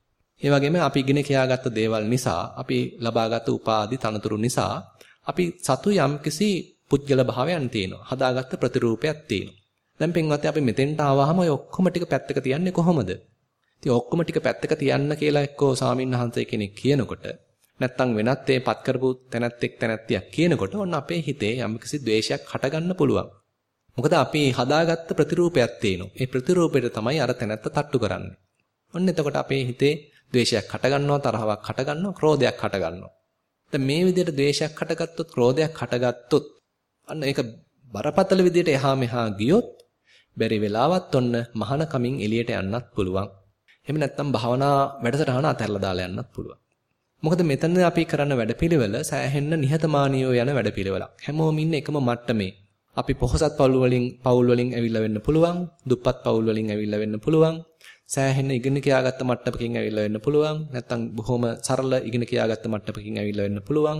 ඒ වගේම අපි ඉගෙන කියාගත්ත දේවල් නිසා, අපි ලබාගත් උපාදි තනතුරු නිසා අපි සතු යම්කිසි පුද්ගල භාවයන් තියෙනවා. හදාගත්ත ප්‍රතිරූපයක් තියෙනවා. දැන් පින්වත්නි අපි මෙතෙන්ට ආවහම ඔය ඔක්කොම ටික පැත්තක තියන්නේ කොහොමද? ඉතින් ඔක්කොම ටික පැත්තක තියන්න කියලා එක්කෝ සාමින්හන්සේ කෙනෙක් කියනකොට නැත්තම් වෙනත් ඒ පත් කරපු තැනැත්තෙක් තැනැත්තියක් කියනකොට ඔන්න අපේ හිතේ යම්කිසි ද්වේෂයක් හටගන්න පුළුවන්. මොකද අපි හදාගත්ත ප්‍රතිරූපයක් තියෙනවා. ඒ ප්‍රතිරූපයට තමයි අර තැනැත්ත තට්ටු කරන්නේ. ඔන්න එතකොට අපේ හිතේ ද්වේෂයක් හටගන්නවා, තරහවක් හටගන්නවා, ක්‍රෝධයක් හටගන්නවා. දැන් මේ විදිහට ද්වේෂයක් හටගත්තොත්, ක්‍රෝධයක් හටගත්තොත් අන්න ඒක බරපතල විදිහට එහා මෙහා ගියොත් බැරි වෙලාවත් ඔන්න මහාන කමින් එළියට යන්නත් පුළුවන්. එහෙම නැත්නම් භාවනා වැඩසටහන අතහැරලා දාලා යන්නත් පුළුවන්. මොකද මෙතන අපි කරන වැඩපිළිවෙල සෑහෙන්න නිහතමානීව යන වැඩපිළිවෙලක්. හැමෝම ඉන්නේ එකම මට්ටමේ. අපි පොහසත් පවුල් වලින් පවුල් වලින් ඇවිල්ලා වෙන්න පුළුවන්. දුප්පත් පවුල් වලින් ඇවිල්ලා වෙන්න පුළුවන්. සෑහෙන්න ඉගෙන කියාගත්ත මට්ටමකින් ඇවිල්ලා වෙන්න පුළුවන්. නැත්නම් බොහොම සරල ඉගෙන කියාගත්ත මට්ටමකින් ඇවිල්ලා වෙන්න පුළුවන්.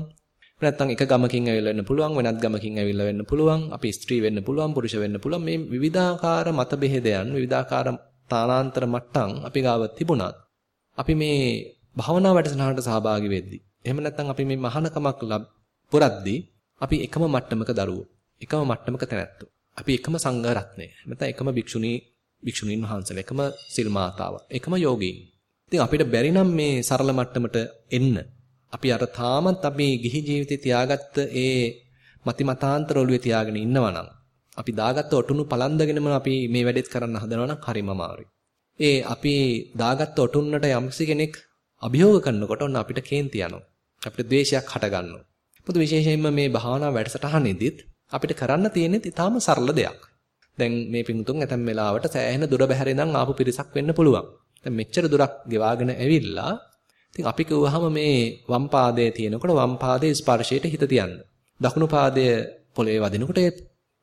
නැත්නම් එක ගමකින් ඇවිල්ලා වෙන්න පුළුවන්. වෙනත් ගමකින් ඇවිල්ලා වෙන්න පුළුවන්. අපි ස්ත්‍රී වෙන්න පුළුවන්. පුරුෂ වෙන්න පුළුවන්. මේ විවිධාකාර මතභේදයන් විවිධාකාර තානාන්තර මට්ටම් අපි ගාව තිබුණත් අපි මේ භාවනා වැඩසටහනට සහභාගී වෙද්දී එහෙම නැත්නම් අපි මේ මහානකමක් පුරද්දී අපි එකම මට්ටමක දරුවෝ එකම මට්ටමක තැනැත්තෝ. අපි එකම සංඝ රත්නය නැත්නම් එකම භික්ෂුණී භික්ෂුණීන් වහන්සේලා එකම සිල් මාතාව එකම යෝගීන්. ඉතින් අපිට බැරි නම් මේ සරල මට්ටමට එන්න. අපි අර තාමත් අපි ගිහි ජීවිතේ තියාගත්ත ඒ මති මතාන්තර ඔළුවේ තියාගෙන ඉන්නවා නම් අපි දාගත්ත ඔටුනු පලන්දගෙනම අපි මේ වැඩේත් කරන්න හදනවා නම් හරිම අමාරුයි. ඒ අපි දාගත්ත ඔටුන්නට යම්සි කෙනෙක් අභියෝග කරනකොට ඔන්න අපිට කේන්ති යනවා. අපිට ද්වේෂයක් හට ගන්නවා. මොකද විශේෂයෙන්ම මේ භාවනා වැඩසටහනේදීත් අපිට කරන්න තියෙන්නේ ඊටාම සරල දෙයක්. දැන් මේ පිඟුතුන් ඇතැම් වෙලාවට සෑහෙන දුර බැහැර ඉඳන් ආපු පිරිසක් වෙන්න පුළුවන්. දැන් මෙච්චර දුරක් ගෙවාගෙන ඇවිල්ලා ඉතින් අපි කිව්වහම මේ වම් පාදයේ තියෙනකොට වම් පාදයේ ස්පර්ශයට හිත තියන්න. දකුණු පාදයේ පොළවේ වදිනකොට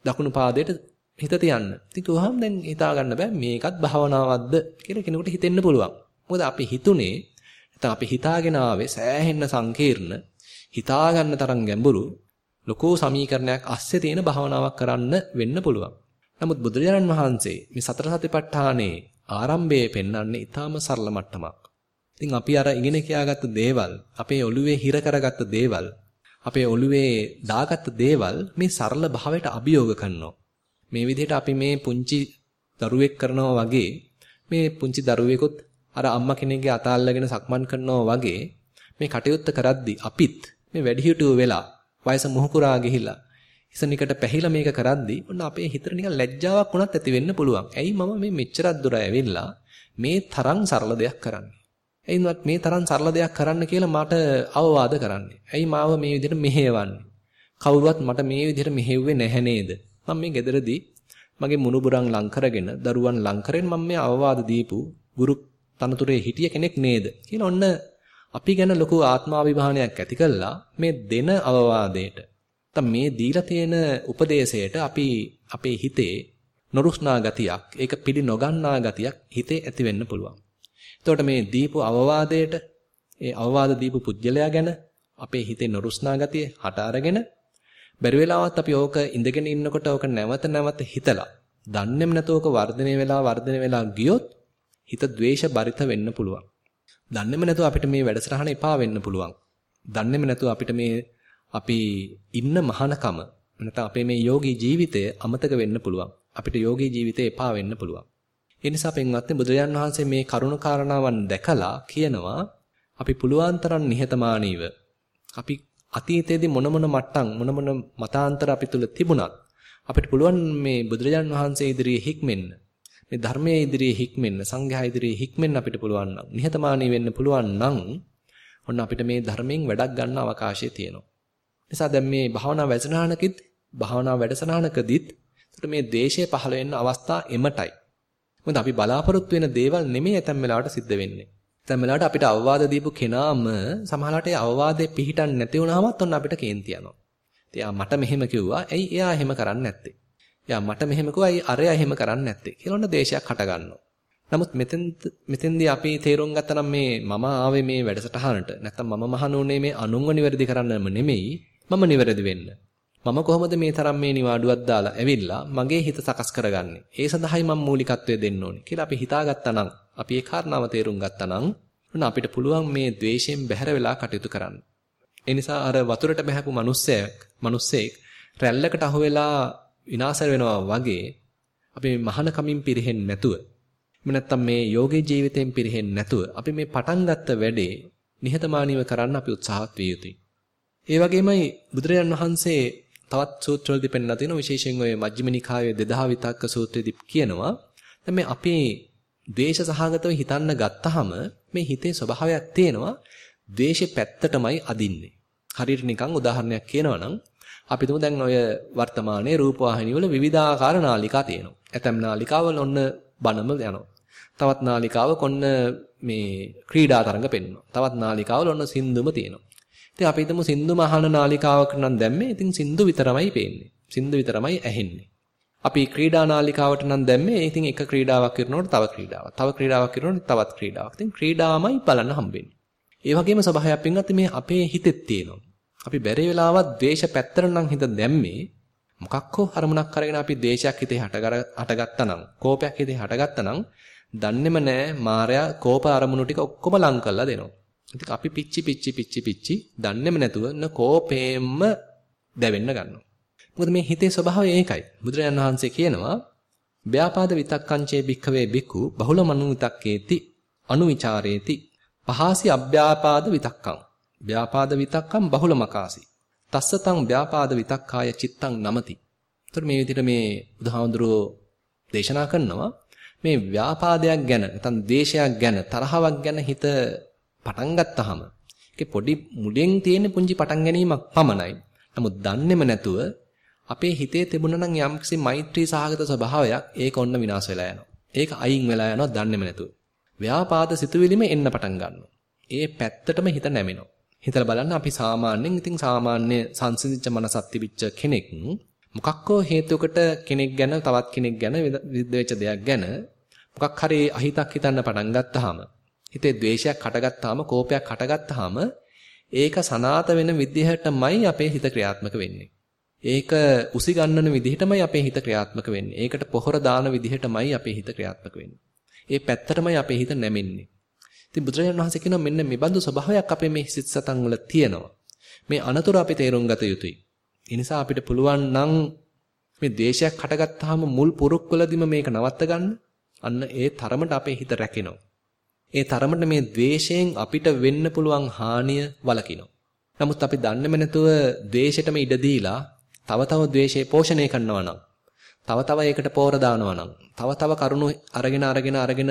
දකුණු පාදයට හිත තියන්න. ඉතින් කිව්වහම දැන් හිතා ගන්න බෑ මේකත් භාවනාවක්ද කියලා කෙනෙකුට හිතෙන්න පුළුවන්. මොකද අපි හිතුනේ නැත්නම් අපි හිතාගෙන ආවේ සෑහෙන්න සංකීර්ණ හිතා ගන්න තරම් ගැඹුරු ලොකෝ සමීකරණයක් අස්සේ තියෙන භාවනාවක් කරන්න වෙන්න පුළුවන්. නමුත් බුදුරජාණන් වහන්සේ මේ සතර සතිපට්ඨානේ ආරම්භයේ පෙන්වන්නේ ඊටාම සරල මට්ටමක්. ඉතින් අපි අර ඉගෙන කියාගත්ත දේවල්, අපේ ඔළුවේ හිර කරගත්ත දේවල්, අපේ ඔළුවේ දාගත්ත දේවල් මේ සරල භාවයට අභියෝග කරනවා. මේ විදිහට අපි මේ පුංචි දරුවෙක් කරනවා වගේ මේ පුංචි දරුවෙකුත් අර අම්මා කෙනෙක්ගේ අත අල්ලගෙන සක්මන් කරනවා වගේ මේ කටයුත්ත කරද්දී අපිත් මේ වැඩිහිටියෝ වෙලා වයස මුහුකුරා ගිහිලා හිසනිකට පැහිලා මේක කරද්දී ඔන්න අපේ හිතට නිකන් ලැජ්ජාවක් වුණත් ඇති වෙන්න පුළුවන්. ඇයි මම මේ මෙච්චරක් දුර ඇවිල්ලා මේ තරම් සරල දෙයක් කරන්නේ? එයින්වත් මේ තරම් සරල දෙයක් කරන්න කියලා මට අවවාද කරන්නේ. ඇයි මාව මේ විදිහට මෙහෙවන්නේ? කවුරුවත් මට මේ විදිහට මෙහෙව්වේ නැහැ නේද? මම මේ ගෙදරදී මගේ මුණුබුරන් ලං කරගෙන, දරුවන් ලං කරගෙන මම මේ අවවාද දීපු ගුරු තනතුරේ හිටිය කෙනෙක් නේද? කියලා ඔන්න අපි ගැන ලොකු ආත්මාභිමානයක් ඇති කළා මේ දෙන අවවාදයට. නැත්නම් මේ දීලා තියෙන උපදේශයට අපි අපේ හිතේ නොරුස්නා ගතියක්, ඒක පිළි නොගන්නා ගතියක් හිතේ ඇති වෙන්න පුළුවන්. එතකොට මේ දීපු අවවාදයට ඒ අවවාද දීපු පුජ්‍යලයා ගැන අපේ හිතේ නොරුස්නා ගතිය හට අරගෙන බැරි වෙලාවත් අපි ඕක ඉඳගෙන ඉන්නකොට ඕක නැවත නැවත හිතලා දන්නේම නැතෝ ඕක වර්ධනය වෙලා වර්ධනය වෙලා ගියොත් හිත ද්වේෂ බරිත වෙන්න පුළුවන්. දන්නේම නැතුව අපිට මේ වැඩසටහන එපා වෙන්න පුළුවන්. දන්නේම නැතුව අපිට මේ අපි ඉන්න මහානකම නැත්නම් අපේ මේ යෝගී ජීවිතය අමතක වෙන්න පුළුවන්. අපිට යෝගී ජීවිතය එපා වෙන්න පුළුවන්. ඒ නිසා පින්වත්නි බුදුරජාන් වහන්සේ මේ කරුණ කාරණාවන් දැකලා කියනවා අපි පුළුවන් තරම් නිහතමානීව අපි අතීතයේදී මොන මොන මට්ටම් මොන මොන මතාන්තර අපි තුල තිබුණත් අපිට පුළුවන් මේ බුදුරජාන් වහන්සේ ඉදිරියේ හික්මෙන්න මේ ධර්මයේ ඉදිරියේ හික්මෙන්න සංඝයා ඉදිරියේ හික්මෙන්න අපිට පුළුවන් නම් නිහතමානී වෙන්න පුළුවන් නම් ඔන්න අපිට මේ ධර්මයෙන් වැඩක් ගන්න අවකාශය තියෙනවා. නිසා දැන් මේ භාවනා වැඩසටහනකෙත් භාවනා වැඩසටහනකදීත් එතකොට මේ දේශය පහළ වෙන්න අවස්ථා එමටයි. මොකද අපි බලාපොරොත්තු වෙන දේවල් නෙමෙයි ඇතැම් වෙලාවට සිද්ධ වෙන්නේ. ඇතැම් වෙලාවට අපිට අවවාද දීපු කෙනාම සමහරවිට ඒ අවවාදේ පිළිටන්නේ නැති වුණාමත් ඔන්න අපිට කේන්ති යනවා. ඉතින් මට මෙහෙම කිව්වා. ඇයි එයා එහෙම කරන්නේ නැත්තේ? යා මට මෙහෙම කිව්වා අයි අරයා එහෙම කරන්නේ නැත්තේ කියලා ඔන්න දේශයක් හට ගන්නවා. නමුත් මෙතෙන් මෙතෙන්දී අපි තේරුම් ගත්තා මේ මම ආවේ මේ වැඩසටහනට නැත්තම් මම මහණුනේ මේ අනුන්ව නිවැරදි කරන්නම නෙමෙයි මම නිවැරදි වෙන්න. මම කොහොමද මේ තරම් මේ නිවාඩුවක් දාලා ඇවිල්ලා මගේ හිත සකස් කරගන්නේ? ඒ සඳහායි මම මූලිකත්වය දෙන්න ඕනේ කියලා අපි හිතාගත්තා නම් අපි ඒ කාරණාව තේරුම් ගත්තා නම් ඔන්න අපිට පුළුවන් මේ द्वේෂයෙන් බැහැර වෙලා කටයුතු කරන්න. ඒ නිසා අර වතුරට බහැපු මිනිස්සෙක් මිනිස්සෙක් රැල්ලකට අහු වෙලා විනාශ වෙනවා වගේ අපි මේ මහාන කමින් පිරෙහෙන්නේ නැතුව එහෙම නැත්නම් මේ යෝගී ජීවිතයෙන් පිරෙහෙන්නේ නැතුව අපි මේ පටන් ගත්ත වැඩේ නිහතමානීව කරන්න අපි උත්සාහත් විය යුතුයි. ඒ වගේමයි බුදුරජාන් වහන්සේ තවත් සූත්‍රවලදී පෙන්නලා තියෙනවා විශේෂයෙන් ඔය මජ්ක්‍ධිම නිකායේ 2000 විතක්ක සූත්‍රයේදී කියනවා දැන් මේ අපේ ද්වේෂ සහගතව හිතන්න ගත්තාම මේ හිතේ ස්වභාවයක් තියෙනවා ද්වේෂෙ පැත්තටමයි අදින්නේ. හරියට නිකන් උදාහරණයක් කියනවා නම් අපි තුමු දැන් ඔය වර්තමානයේ රූපවාහිනිය වල විවිධාකාර නාලිකා තියෙනවා. ඇතැම් නාලිකාවල ඔන්න බණම යනවා. තවත් නාලිකාවක ඔන්න මේ ක්‍රීඩා තරඟ පෙන්වනවා. තවත් නාලිකාවල ඔන්න සින්දුම තියෙනවා. ඉතින් අපි හිතමු සින්දු මහන නාලිකාවකට නම් දැම්මේ. ඉතින් සින්දු විතරමයි පේන්නේ. සින්දු විතරමයි ඇහෙන්නේ. අපි ක්‍රීඩා නාලිකාවට නම් දැම්මේ. ඉතින් එක ක්‍රීඩාවක් කරනකොට තව ක්‍රීඩාවක්. තව ක්‍රීඩාවක් කරනකොට තවත් ක්‍රීඩාවක්. ඉතින් ක්‍රීඩාමයි බලන්න හම්බෙන්නේ. ඒ වගේම ස්වභාවයක් පින්වත් මේ අපේ හිතෙත් තියෙනවා. අපි බැරි වෙලාවත් ද්වේෂ පැත්තට නම් හිත දැම්මේ. මොකක් හෝ අරමුණක් අරගෙන අපි ද්වේෂයක් හිතේ හටගත්තා නම්, කෝපයක් හිතේ හටගත්තා නම්, දන්නේම නෑ මායя කෝප අරමුණු ටික ඔක්කොම ලං කරලා දෙනවා. ඉතින් අපි පිච්චි පිච්චි පිච්චි පිච්චි දන්නේම නැතුව න කෝපේම්ම දැවෙන්න ගන්නවා. මොකද මේ හිතේ ස්වභාවය ඒකයි. බුදුරජාණන් වහන්සේ කියනවා ව්‍යාපාද විතක්කංචේ භික්ඛවේ බික්ඛු බහුල මනු විතක්කේති අනුවිචාරේති පහාසි අභ්‍යාපාද විතක්කං ව්‍යාපාද විතක්කම් බහුල මකාසි තස්සතං ව්‍යාපාද විතක්කාය චිත්තං නමති. එතකොට මේ විදිහට මේ බුදුහාමුදුරුවෝ දේශනා කරනවා මේ ව්‍යාපාදයක් ගැන නැත්නම් දේශයක් ගැන තරහවක් ගැන හිත පටන් ගත්තාම ඒකේ පොඩි මුලින් තියෙන පුංචි පටන් ගැනීමක් පමණයි. නමුත් දන්නේම නැතුව අපේ හිතේ තිබුණා නම් යම්කිසි මෛත්‍රී සහගත ස්වභාවයක් ඒක ඔන්න විනාශ වෙලා යනවා. ඒක අයින් වෙලා යනවා දන්නේම නැතුව. ව්‍යාපාද සිතුවිලිම එන්න පටන් ගන්නවා. ඒ පැත්තටම හිත නැමෙනවා. හිතලා බලන්න අපි සාමාන්‍යයෙන් ඉතින් සාමාන්‍ය සංසිඳිච්ච මනසක් තිබිච්ච කෙනෙක් මොකක් හෝ හේතුවකට කෙනෙක් ගැන තවත් කෙනෙක් ගැන විද්ද වෙච්ච දෙයක් ගැන මොකක් හරි අහිතක් හිතන්න පටන් ගත්තාම හිතේ ද්වේෂයක් හටගත්තාම කෝපයක් හටගත්තාම ඒක සනාත වෙන විදිහටමයි අපේ හිත ක්‍රියාත්මක වෙන්නේ. ඒක උසි ගන්නන විදිහටමයි අපේ හිත ක්‍රියාත්මක වෙන්නේ. ඒකට පොහොර දාන විදිහටමයි අපේ හිත ක්‍රියාත්මක වෙන්නේ. ඒ පැත්තටමයි අපේ හිත නැමෙන්නේ. ඉතින් බුදුරජාණන් වහන්සේ කියනවා මෙන්න මේ බඳු ස්වභාවයක් අපේ මේ සිත් සතන් වල තියෙනවා. මේ අනතුරු අපි තේරුම් ගත යුතුයි. ඒ නිසා අපිට පුළුවන් නම් මේ දේශයක් හටගත්තාම මුල් පුරුක්වලදීම මේක නවත්ත ගන්න. අන්න ඒ තරමට අපේ හිත රැකිනවා. ඒ තරමට මේ ද්වේෂයෙන් අපිට වෙන්න පුළුවන් හානිය වලකිනවා. නමුත් අපි දන්නේම නැතුව ද්වේෂයටම ඉඩ දීලා තව තව ද්වේෂය පෝෂණය කරනවා නම් තව තව ඒකට පෝර දානවා නම් තව තව කරුණු අරගෙන අරගෙන අරගෙන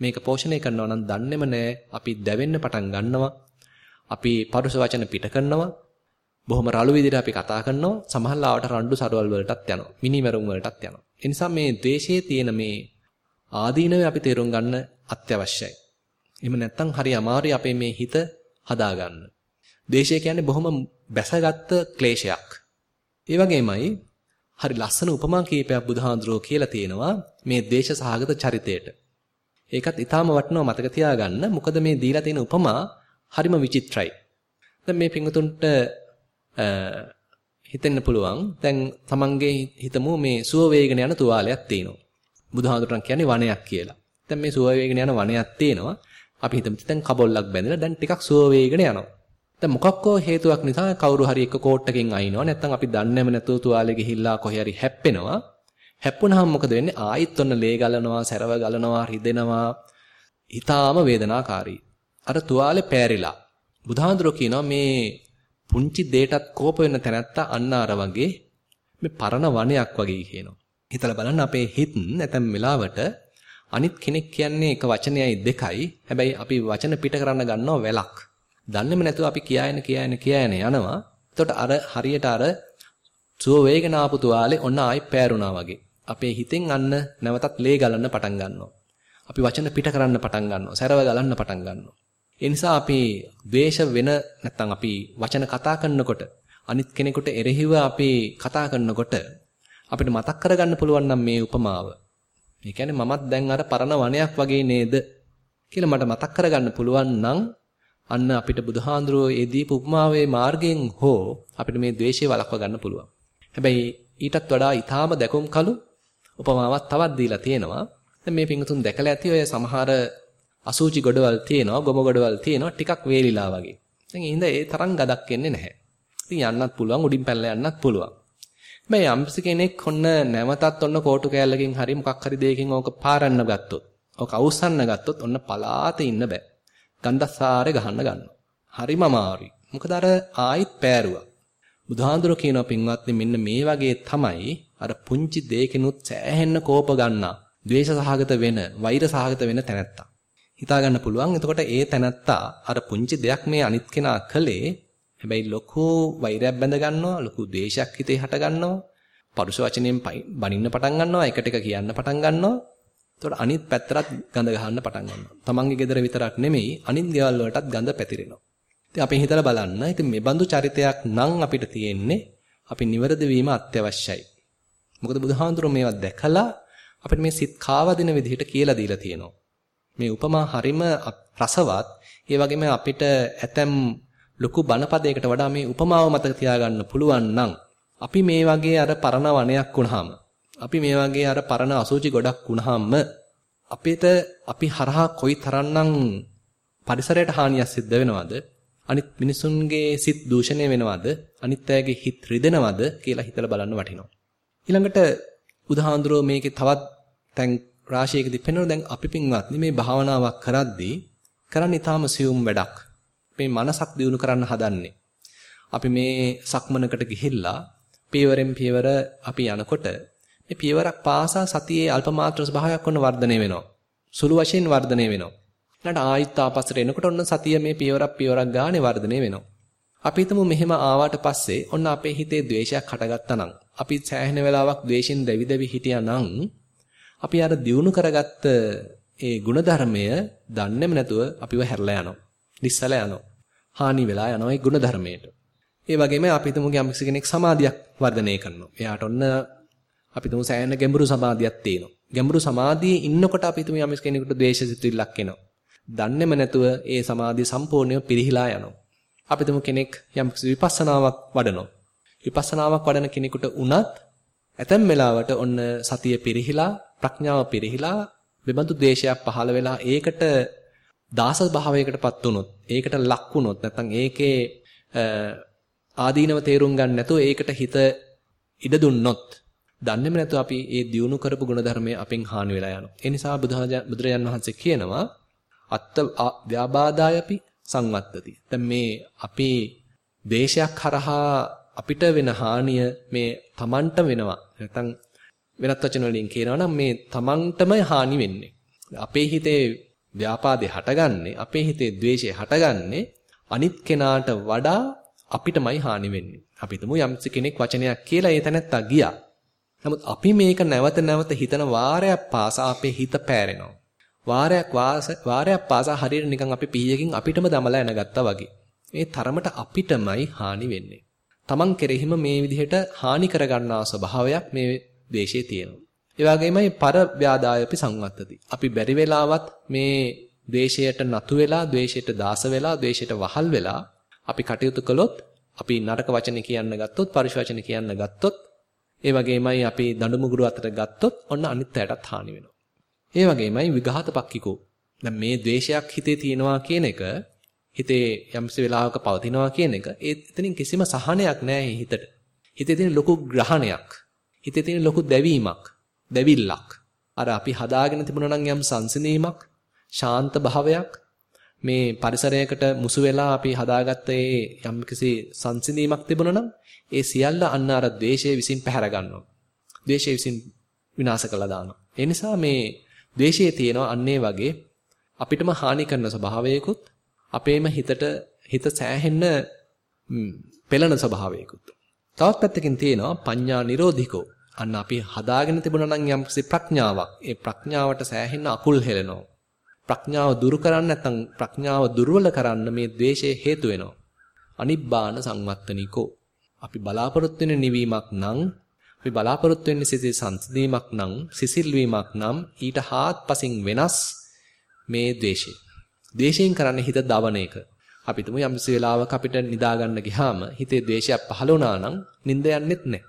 මේක පෝෂණය කරනවා නම් දන්නේම නැහැ අපි දැවෙන්න පටන් ගන්නවා. අපි පරුස වචන පිට කරනවා. බොහොම රළු විදිහට අපි කතා කරනවා. සමහරවිට රණ්ඩු සරවල් වලටත් යනවා. මිනිමරුම් වලටත් යනවා. ඒ නිසා මේ ද්වේෂයේ තියෙන මේ ආදීනවේ අපි තේරුම් ගන්න අත්‍යවශ්‍යයි. එහෙම නැත්නම් හරි අමාරුයි අපේ මේ හිත හදාගන්න. ද්වේෂය කියන්නේ බොහොම බැසගත්ත ක්ලේශයක්. ඒ වගේමයි හරි ලස්සන උපමා කීපයක් බුදුහාඳුරෝ කියලා තියෙනවා. මේ ද්වේෂ සහගත චරිතයට. ඒකත් ඊටාම වටිනවා මතක තියාගන්න මොකද මේ දීලා තියෙන උපමා හරිම විචිත්‍රයි දැන් මේ පිංගුතුන්ට හිතෙන්න පුළුවන් දැන් තමන්ගේ හිතමු මේ සුව වේගන යන තුවාලයක් තියෙනවා. බුදුහාමුදුරන් කියන්නේ වනයක් කියලා. දැන් මේ සුව වේගන යන වනයක් තියෙනවා. අපි හිතමු දැන් කබොල්ලක් බැඳලා දැන් ටිකක් සුව වේගන යනවා. දැන් මොකක්කෝ හේතුවක් නිසා කවුරු හරි එක්ක කෝට්ටකින් අයින්නවා. නැත්නම් අපි දන්නේම නැතුව තුවාලෙ ගිහිල්ලා කොහේ හරි හැප්පෙනවා. හැප්පුණාම මොකද වෙන්නේ? ආයිත් ඔන්න ලේ ගලනවා, සැරව ගලනවා, රිදෙනවා. ඊටාම වේදනාකාරී. අර තුවාලේ පෑරිලා. බුදුහාඳුරෝ කියනවා මේ පුංචි දෙයටත් කෝප වෙන තැනත්තා අන්න අර වගේ මේ පරණ වනයක් වගේ කියනවා. හිතලා බලන්න අපේ හිත නැතම් වෙලාවට අනිත් කෙනෙක් කියන්නේ එක වචනයයි දෙකයි. හැබැයි අපි වචන පිට කරන්න ගන්නවා වැලක්. දන්නේම නැතුව අපි කියායන කියායන කියායන යනවා. එතකොට අර හරියට අර සුව වේගන ආපු තුවාලේ ඔන්න ආයි පෑරුණා වගේ. අපේ හිතෙන් අන්න නැවතත් ලේ ගලන්න පටන් ගන්නවා. අපි වචන පිට කරන්න පටන් ගන්නවා. සැරව ගලන්න පටන් ගන්නවා. ඒ නිසා අපි ද්වේෂ වෙන නැත්නම් අපි වචන කතා කරනකොට අනිත් කෙනෙකුට එරෙහිව අපි කතා කරනකොට අපිට මතක් කරගන්න පුළුවන් නම් මේ උපමාව. ඒ කියන්නේ මමත් දැන් අර පරණ වනයක් වගේ නේද කියලා මට මතක් කරගන්න පුළුවන් නම් අන්න අපිට බුදුහාඳුරෝ ඒ දීප උපමාවේ මාර්ගයෙන් හෝ අපිට මේ ද්වේෂය වළක්ව ගන්න පුළුවන්. හැබැයි ඊටත් වඩා ඊටාම දැකුම් කලු උපමාවක් තවත් දීලා තියෙනවා. දැන් මේ පිංගුතුන් දැකලා ඇති ඔය සමහර අසූචි ගොඩවල් තියෙනවා, ගොම ගොඩවල් තියෙනවා, ටිකක් වේලිලා වගේ. දැන් ඒ හින්දා ඒ තරම් ගදක් එන්නේ නැහැ. ඉතින් යන්නත් පුළුවන්, උඩින් පැනලා යන්නත් පුළුවන්. හැබැයි යම්සි කෙනෙක් ඔන්න නැවතත් ඔන්න කෝටු කෑල්ලකින් හරි මොකක් හරි දෙයකින් ඕක පාරන්න ගත්තොත්, ඕක අවුස්සන්න ගත්තොත් ඔන්න පලාතේ ඉන්න බෑ. ගන්ධසාරේ ගහන්න ගන්නවා. හරිම අමාරුයි. මොකද අර ආයිත් පෑරුවා. බුදුහාඳුර කියනවා පින්වත්නි මෙන්න මේ වගේ තමයි අර පුංචි දෙයකිනුත් සෑහෙන්න කෝප ගන්නා, ද්වේෂ සහගත වෙන, වෛර සහගත වෙන තැනැත්තා. හිතා ගන්න පුළුවන්. එතකොට ඒ තැනත්තා අර පුංචි දෙයක් මේ අනිත් කෙනා කළේ හැබැයි ලොකු වෛරයක් බැඳ ගන්නවා, ලොකු ද්වේෂයක් හිතේ හට ගන්නවා. පරුෂ වචනෙන් බනින්න පටන් ගන්නවා, එකට එක කියන්න පටන් ගන්නවා. එතකොට අනිත් පැත්තට ගඳ ගහන්න පටන් ගන්නවා. තමන්ගේ ගෙදර විතරක් නෙමෙයි අනිත් ගෙවල් වලටත් ගඳ පැතිරෙනවා. ඉතින් අපි හිතලා බලන්න. ඉතින් මේ බඳු චරිතයක් නම් අපිට තියෙන්නේ අපි නිවැරදි වීම අත්‍යවශ්‍යයි. මොකද බුදුහාඳුර මේවා දැකලා අපිට මේ සිත් කාවදින විදිහට කියලා දීලා තියෙනවා. මේ උපමා හරිම රසවත්. ඒ වගේම අපිට ඇතැම් ලොකු බණපදයකට වඩා මේ උපමාව මතක තියාගන්න පුළුවන් නම් අපි මේ වගේ අර පරණ වනයක් වුණාම අපි මේ වගේ අර පරණ අසුචි ගොඩක් වුණාම අපිට අපි හරහා කොයි තරම්නම් පරිසරයට හානියක් සිද්ධ වෙනවද අනිත් මිනිසුන්ගේ සිත් දූෂණය වෙනවද අනිත් අයගේ හිත රිදෙනවද කියලා හිතලා බලන්න වටිනවා ඊළඟට උදාහරණයක් මේකේ තවත් තැන් රාශියකදී පෙන්වන දැන් අපි පින්වත්නි මේ භාවනාවක් කරද්දී කරන්නේ ඊටාම සියුම් වැඩක්. මේ මනසක් දියුණු කරන්න හදන්නේ. අපි මේ සක්මනකට ගිහිල්ලා පියවරෙන් පියවර අපි යනකොට මේ පියවරක් පාසා සතියේ අල්පමාත්‍ර ස්වභාවයක් වන්න වර්ධනය වෙනවා. සුළු වශයෙන් වර්ධනය වෙනවා. ඊළඟට ආයිත් ආපස්සට එනකොට ඔන්න සතිය මේ පියවරක් පියවරක් ගානේ වර්ධනය වෙනවා. අපි හිතමු මෙහෙම ආවට පස්සේ ඔන්න අපේ හිතේ ද්වේෂයක් හටගත්තා නම් අපි සෑහෙන වෙලාවක් ද්වේෂෙන් දැවිදැවි හිටියා නම් අපි අර දියුණු කරගත්ත ඒ ಗುಣධර්මය දන්නේම නැතුව අපිව හැරලා යනවා. දිස්සලා යනවා. හානි වෙලා යනවා ඒ ಗುಣධර්මයට. ඒ වගේම අපි හිතමු යම්කිසි කෙනෙක් සමාධියක් වර්ධනය කරනවා. එයාට ඔන්න අපි හිතමු සෑහෙන ගැඹුරු සමාධියක් තියෙනවා. ගැඹුරු සමාධියේ ඉන්නකොට අපි හිතමු යම්කිසි කෙනෙකුට ද්වේෂ සිතුවිල්ලක් එනවා. දන්නේම නැතුව ඒ සමාධිය සම්පූර්ණයෙන් පිරිහිලා යනවා. අපි හිතමු කෙනෙක් යම්කිසි විපස්සනාවක් වඩනවා. විපස්සනාවක් වඩන කෙනෙකුට උනත් ඇතැම් වෙලාවට ඔන්න සතිය පිරිහිලා ප්‍රඥාව පිරිහිලා බෙබඳු දේශයක් පහළ වෙලා ඒකට දාස භාවයකටපත් වුනොත් ඒකට ලක් වුනොත් නැත්නම් ඒකේ ආදීනව තේරුම් ගන්න නැතුව ඒකට හිත ඉඩ දුන්නොත් දන්නේම නැතුව අපි ඒ දියුණු කරපු ගුණධර්මයේ අපෙන් හානි වෙලා යනවා. ඒ නිසා බුදුරජාන් වහන්සේ කියනවා අත්ත ව්‍යාබාදායපි සංවත්තති. දැන් මේ අපි දේශයක් හරහා අපිට වෙන හානිය මේ Tamanට වෙනවා. නැත්නම් වෙනත් වචන වලින් කියනවා නම් මේ Tamanටමයි හානි වෙන්නේ. අපේ හිතේ ව්‍යාපාදේ හටගන්නේ අපේ හිතේ द्वේෂය හටගන්නේ අනිත් කෙනාට වඩා අපිටමයි හානි වෙන්නේ. අපි හිතමු යම් කෙනෙක් වචනයක් කියලා ඒ තැනත්තා ගියා. නමුත් අපි මේක නැවත නැවත හිතන වාරයක් පාසා අපේ හිත පෑරෙනවා. වාරයක් වාරයක් පාසා හරියට නිකන් අපි පීයකින් අපිටම දමලා එනගත්තා වගේ. මේ තරමට අපිටමයි හානි වෙන්නේ. Taman කෙරෙහිම මේ විදිහට හානි කරගන්නා ස්වභාවයක් මේ ද්වේෂයේ තියෙනවා. ඒ වගේමයි පර ව්‍යාදායපි සංවත්තති. අපි බැරි වෙලාවත් මේ ද්වේෂයට නතු වෙලා, ද්වේෂයට දාස වෙලා, ද්වේෂයට වහල් වෙලා අපි කටයුතු කළොත්, අපි නරක වචන කියන්න ගත්තොත්, පරිශ වචන කියන්න ගත්තොත්, ඒ වගේමයි අපි දඬු මුගුරු අතර ගත්තොත් ඔන්න අනිත් පැයටත් හානි වෙනවා. ඒ වගේමයි විඝාත පක්කිකෝ. දැන් මේ ද්වේෂයක් හිතේ තියෙනවා කියන එක හිතේ යම්සි වෙලාවක පවතිනවා කියන එක ඒ එතනින් කිසිම සහනයක් නැහැ හිතට. හිතේ තියෙන ලොකු ග්‍රහණයක්. හිතේ තියෙන ලොකු දැවීමක්, දැවිල්ලක්. අර අපි හදාගෙන තිබුණා නම් යම් සංසිඳීමක්, ශාන්ත භාවයක් මේ පරිසරයකට මුසු වෙලා අපි හදාගත්ත ඒ යම්කිසි සංසිඳීමක් තිබුණා නම් ඒ සියල්ල අන්න අර ද්වේෂයේ විසින් පැහැර ගන්නවා. ද්වේෂයේ විසින් විනාශ කළා දානවා. ඒ නිසා මේ ද්වේෂයේ තියෙනවා අන්නේ වගේ අපිටම හානි කරන ස්වභාවයකුත් අපේම හිතට හිත සෑහෙන්න පෙළෙන ස්වභාවයකුත්. තවත් පැත්තකින් තියෙනවා පඤ්ඤා නිරෝධිකෝ. අන්න අපි හදාගෙන තිබුණා නම් යම්කිසි ප්‍රඥාවක්. ඒ ප්‍රඥාවට සෑහෙන්න අකුල් හෙලනවා. ප්‍රඥාව දුරු කරන්න නැත්නම් ප්‍රඥාව දුර්වල කරන්න මේ ද්වේෂය හේතු වෙනවා. අනිබ්බාන සංවත්තනිකෝ. අපි බලාපොරොත්තු වෙන නිවීමක් නම් අපි බලාපොරොත්තු වෙන්නේ සිසිල් සංසිඳීමක් නම් සිසිල් වීමක් නම් ඊට හාත්පසින් වෙනස් මේ ද්වේෂය. ද්වේෂයෙන් කරන්නේ හිත දවන එක. අපි තුමු යම්සි වෙලාවක අපිට නිදා ගන්න ගියාම හිතේ ද්වේෂයක් පහළ වුණා නම් නිින්ද යන්නෙත් නැහැ.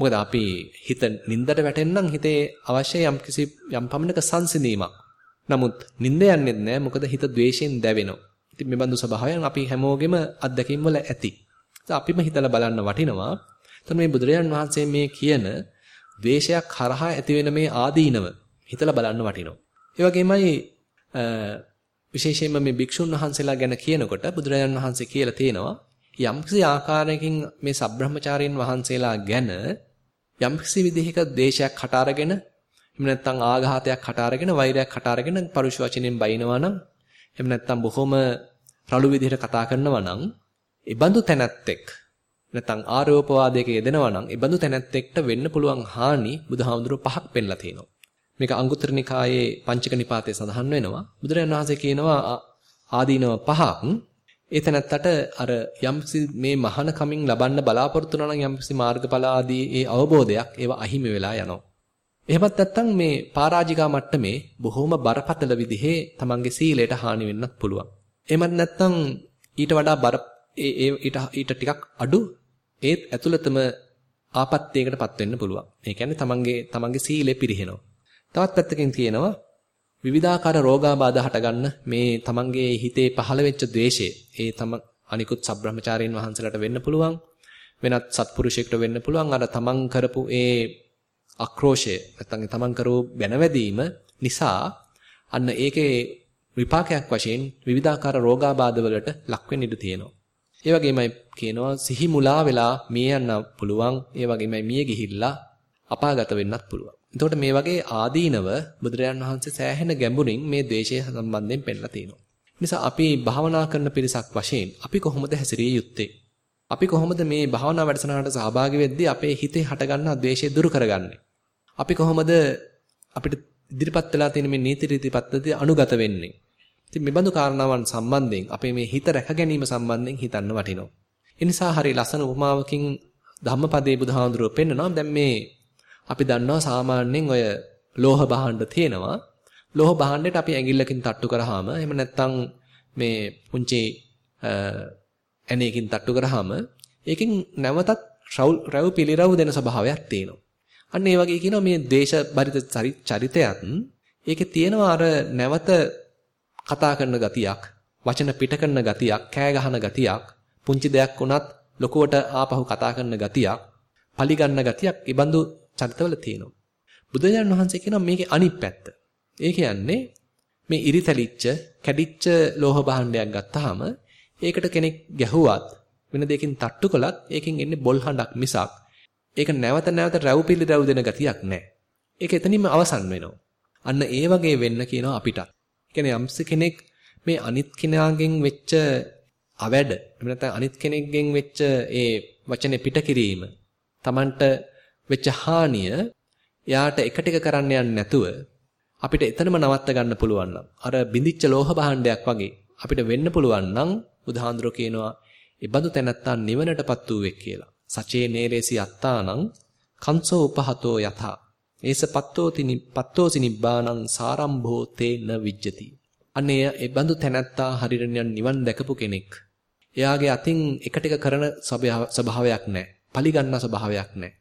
මොකද අපි හිත නිින්දට වැටෙන්නම් හිතේ අවශ්‍ය යම්කිසි යම් පමණක සංසිඳීමක්. නමුත් නිින්ද යන්නෙත් නැහැ මොකද හිත ද්වේෂයෙන් දැවෙනවා. ඉතින් මේ බඳු ස්වභාවයන් අපි හැමෝගෙම අත්දැකීම් වල ඇති. අපිම හිතලා බලන්න වටිනවා. එතන මේ බුදුරජාන් වහන්සේ මේ කියන ද්වේෂයක් හරහා ඇති වෙන මේ ආදීනව හිතලා බලන්න වටිනවා. ඒ වගේමයි විශේෂයෙන්ම මේ භික්ෂුන් වහන්සේලා ගැන කියනකොට බුදුරජාන් වහන්සේ කියලා තියෙනවා යම්කිසි ආකාරයකින් මේ සබ්‍රහ්මචාරීන් වහන්සේලා ගැන යම්කිසි විදිහක ද්වේෂයක් හට අරගෙන එහෙම නැත්නම් ආඝාතයක් හට අරගෙන වෛරයක් හට අරගෙන පරුෂ වචනෙන් බයිනවා නම් එහෙම නැත්නම් බොහොම රළු විදිහට කතා කරනවා නම් ඒ බඳු තැනැත්තෙක් නැත්නම් ආරෝපවාදයක යෙදෙනවා නම් ඒ බඳු තැනැත්තෙක්ට වෙන්න පුළුවන් හානි බුදුහාමුදුරුවෝ පහක් පෙන්ලා තියෙනවා. මේක අංගුත්තර නිකායේ පංචක නිපාතයේ සඳහන් වෙනවා. බුදුරජාණන් වහන්සේ කියනවා ආදීනව පහක් ඒ තැනැත්තට අර යම්සි මේ මහාන කමින් ලබන්න බලාපොරොත්තු වෙනා නම් යම්සි මාර්ගඵල ආදී ඒ අවබෝධයක් ඒවා අහිමි වෙලා යනවා. එහෙමත් නැත්නම් මේ පරාජිකා මට්ටමේ බොහොම බරපතල විදිහේ තමන්ගේ සීලයට හානි වෙන්නත් පුළුවන්. එහෙමත් නැත්නම් ඊට වඩා බර ඒ ඊට ඊට ටිකක් අඩු ඒත් ඇතුළතම ආපත්‍යයකටපත් වෙන්න පුළුවන්. ඒ කියන්නේ තමන්ගේ තමන්ගේ සීලය පිරිහෙනවා. තවත් පැත්තකින් තියෙනවා විවිධාකාර රෝගාබාධ හටගන්න මේ තමන්ගේ හිතේ පහළ වෙච්ච ද්වේෂය. ඒ තම අනිකුත් සබ්‍රහ්මචාරීන් වහන්සේලාට වෙන්න පුළුවන්. වෙනත් සත්පුරුෂයෙකුට වෙන්න පුළුවන්. අර තමන් කරපු ඒ ආක්‍රෝෂය නැත්නම් තමන් කරෝ බැනවැදීම නිසා අන්න ඒකේ විපාකයක් වශයෙන් විවිධාකාර රෝගාබාධ වලට ලක් වෙන්න ඉඩ තියෙනවා. ඒ වගේමයි කියනවා සිහි මුලා වෙලා මිය යන්න පුළුවන්. ඒ වගේමයි මිය ගිහිල්ලා අපාගත වෙන්නත් පුළුවන්. එතකොට මේ වගේ ආදීනව බුදුරජාන් වහන්සේ සෑහෙන ගැඹුරින් මේ ද්වේෂය සම්බන්ධයෙන් පෙන්නලා තියෙනවා. නිසා අපි භාවනා කරන පිරිසක් වශයෙන් අපි කොහොමද හැසිරිය යුත්තේ? අපි කොහොමද මේ භාවනා වැඩසටහනට සහභාගී වෙද්දී අපේ හිතේ හටගන්නා ද්වේෂය දුරු කරගන්නේ? අපි කොහොමද අපිට ඉදිරිපත් වෙලා තියෙන මේ නීති රීති පද්ධතිය අනුගත වෙන්නේ? ඉතින් මේ බඳු කාරණාවන් සම්බන්ධයෙන් අපේ මේ හිත රැක ගැනීම සම්බන්ධයෙන් හිතන්න වටිනවා. ඒ නිසා හරි ලස්සන උපමාවකින් ධම්මපදයේ බුදුහාඳුරුව පෙන්නනවා. දැන් මේ අපි දන්නවා සාමාන්‍යයෙන් ඔය ලෝහ භාණ්ඩ තියෙනවා. ලෝහ භාණ්ඩයට අපි ඇඟිල්ලකින් තට්ටු කරාම එහෙම නැත්නම් මේ පුංචි ඇණයකින් තට්ටු කරාම ඒකෙන් නැවතත් රව් පිළිරව් දෙන ස්වභාවයක් තියෙනවා. අන්න ඒ වගේ කියනවා මේ දේශ බරිත චරිතයත් ඒකේ තියෙනවා අර නැවත කතා කරන ගතියක්, වචන පිට කරන ගතියක්, කෑ ගහන ගතියක්, පුංචි දෙයක් වුණත් ලොකුවට ආපහු කතා කරන ගතියක්, පලි ගන්න ගතියක්, ඊබඳු චරිතවල තියෙනවා. බුදුරජාණන් වහන්සේ කියනවා මේකේ අනිත් පැත්ත. ඒ කියන්නේ මේ ඉරිතැලිච්ච, කැඩිච්ච ලෝහ භාණ්ඩයක් ගත්තාම ඒකට කෙනෙක් ගැහුවත් වෙන දෙයකින් තට්ටු කළත් ඒකෙන් එන්නේ බොල් හඬක් මිසක් ඒක නැවත නැවත රැව් පිළි රැව් දෙන ගතියක් නැහැ. ඒක එතනින්ම අවසන් වෙනවා. අන්න ඒ වගේ වෙන්න කියනවා අපිට. කියන්නේ යම්ස කෙනෙක් මේ අනිත් කෙනාගෙන් වෙච්ච අවැඩ එහෙම නැත්නම් අනිත් කෙනෙක්ගෙන් වෙච්ච ඒ වචනේ පිට කිරීම Tamanට වෙච්ච හානිය එයාට එක ටික කරන්න යන්නේ නැතුව අපිට එතනම නවත්ත ගන්න පුළුවන් නම් අර බිඳිච්ච ලෝහ භාණ්ඩයක් වගේ අපිට වෙන්න පුළුවන් නම් බුධාඳුර කියනවා ඒ බඳු තැනත්තා නිවනටපත් වූවෙක් කියලා. සචේ නේරේසි අත්තානං කංසෝ උපහතෝ යථා ඒස පත්තෝතිනි පත්තෝසි නිබ්බානං සාරම්භෝ තේන විජ්ජති. අනේය එබඳු තැනැත්තා හරිරණියන් නිවන් දැකපු කෙනෙක්. එයාගේ අතින් එක ටික කරන ස්වභාවයක් නැහැ. පලිගන්න ස්වභාවයක් නැහැ.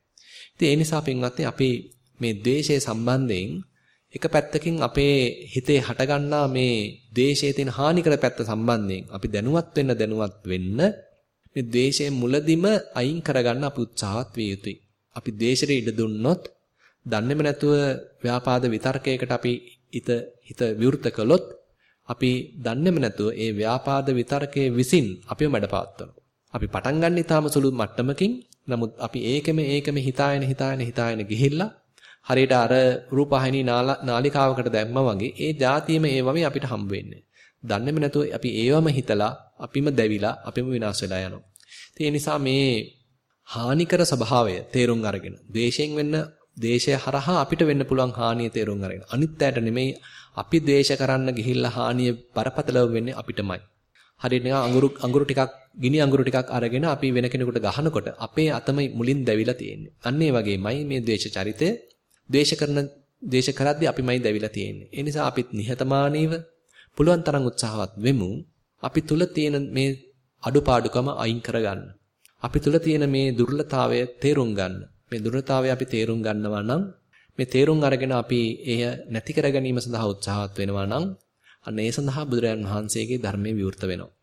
ඉතින් ඒ නිසා පින්වත්නි අපි මේ द्वේෂය සම්බන්ධයෙන් එක පැත්තකින් අපේ හිතේ හටගන්නා මේ द्वේෂයේ තියෙන හානිකර පැත්ත සම්බන්ධයෙන් අපි දැනුවත් වෙන්න දැනුවත් වෙන්න මේ द्वේෂයේ මුලදිම අයින් කරගන්න අපි උත්සාහත් විය යුතුයි. අපි द्वේෂයට ඉඩ දුන්නොත් දන්නේම නැතුව ව්‍යාපාද විතර්කයකට අපි හිත හිත විවෘත කළොත් අපි දන්නේම නැතුව ඒ ව්‍යාපාද විතර්කයේ විසින් අපිව මැඩපවත්වනවා. අපි පටන් ගන්න ඊටාම සුළු මට්ටමකින් නමුත් අපි ඒකෙම ඒකෙම හිතායන හිතායන හිතායන ගිහිල්ලා හරියට අර රූපහිනී නාලිකාවකට දැම්මා වගේ ඒ જાතියෙම ඒවම අපිට හම්බ වෙන්නේ. දන්නේම නැතුව අපි ඒවම හිතලා අපිම දැවිලා අපිම විනාශ වෙලා යනවා. ඒ නිසා මේ හානිකර ස්වභාවය තේරුම් අරගෙන ද්වේෂයෙන් වෙන්න ද්වේෂය හරහා අපිට වෙන්න පුළුවන් හානිය තේරුම් අරගෙන අනිත් ඇයට නෙමෙයි අපි ද්වේෂ කරන්න ගිහිල්ලා හානිය බරපතලව වෙන්නේ අපිටමයි. හරියට නිකන් අඟුරු අඟුරු ටිකක් ගිනි අඟුරු ටිකක් අරගෙන අපි වෙන කෙනෙකුට ගහනකොට අපේ අතම මුලින් දැවිලා තියෙන්නේ. අන්න ඒ වගේමයි මේ ද්වේෂ චරිතය ද්වේෂ කරන ද්වේෂ කරද්දී අපිමයි දැවිලා තියෙන්නේ. ඒ නිසා අපිත් නිහතමානීව පුළුවන් තරම් උත්සාහවත් වෙමු. අපි තුල තියෙන මේ අඩුපාඩුකම අයින් කරගන්න. අපි තුල තියෙන මේ දුර්ලභතාවය තේරුම් ගන්න. මේ දුර්ලභතාවය අපි තේරුම් ගන්නවා නම් මේ තේරුම් අරගෙන අපි එය නැති කර ගැනීම සඳහා උත්සාහවත් වෙනවා නම් අන්න ඒ සඳහා බුදුරජාන් වහන්සේගේ ධර්මයේ විවෘත වෙනවා.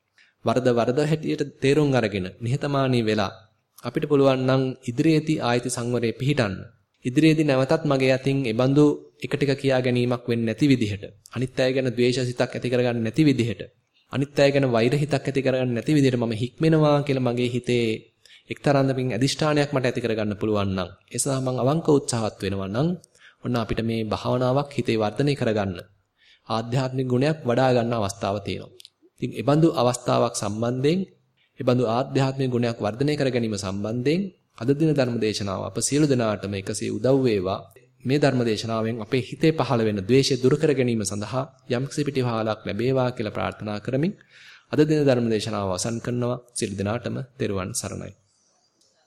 වරද වරද හැටියට තේරුම් අරගෙන නිහතමානී වෙලා අපිට පුළුවන් නම් ඉදිරියේදී ආයති සංවරයේ පිහිටන්න. ඉදිරියේදී නැවතත් මගේ අතින් එබඳු එක ටික කියා ගැනීමක් වෙන්නේ නැති විදිහට අනිත් අය ගැන ද්වේෂසිතක් ඇති කරගන්න නැති විදිහට අනිත් අය ගැන වෛර හිතක් ඇති කරගන්න නැති විදිහට මම හික්මෙනවා කියලා මගේ හිතේ එක්තරාන්දමින් අදිෂ්ඨානයක් මට ඇති කරගන්න පුළුවන් නම් ඒ සඳහා මම අවංක උත්සාහත් වෙනවා නම් ඔන්න අපිට මේ භාවනාවක් හිතේ වර්ධනය කරගන්න ආධ්‍යාත්මික ගුණයක් වඩා ගන්න අවස්ථාව තියෙනවා. ඉතින් ඒ බඳු අවස්ථාවක් සම්බන්ධයෙන් ඒ බඳු ආධ්‍යාත්මික ගුණයක් වර්ධනය කර ගැනීම සම්බන්ධයෙන් අද දින ධර්ම දේශනාව අප සියලු දෙනාටම එකසේ උදව් වේවා. මේ ධර්ම දේශනාවෙන් අපේ හිතේ පහළ වෙන ද්වේෂය දුරු කර ගැනීම සඳහා යම්කිසි පිටිවහලක් ලැබේවා කියලා ප්‍රාර්ථනා කරමින් අද දින ධර්ම දේශනාව අවසන් කරනවා. සියලු දෙනාටම තෙරුවන් සරණයි.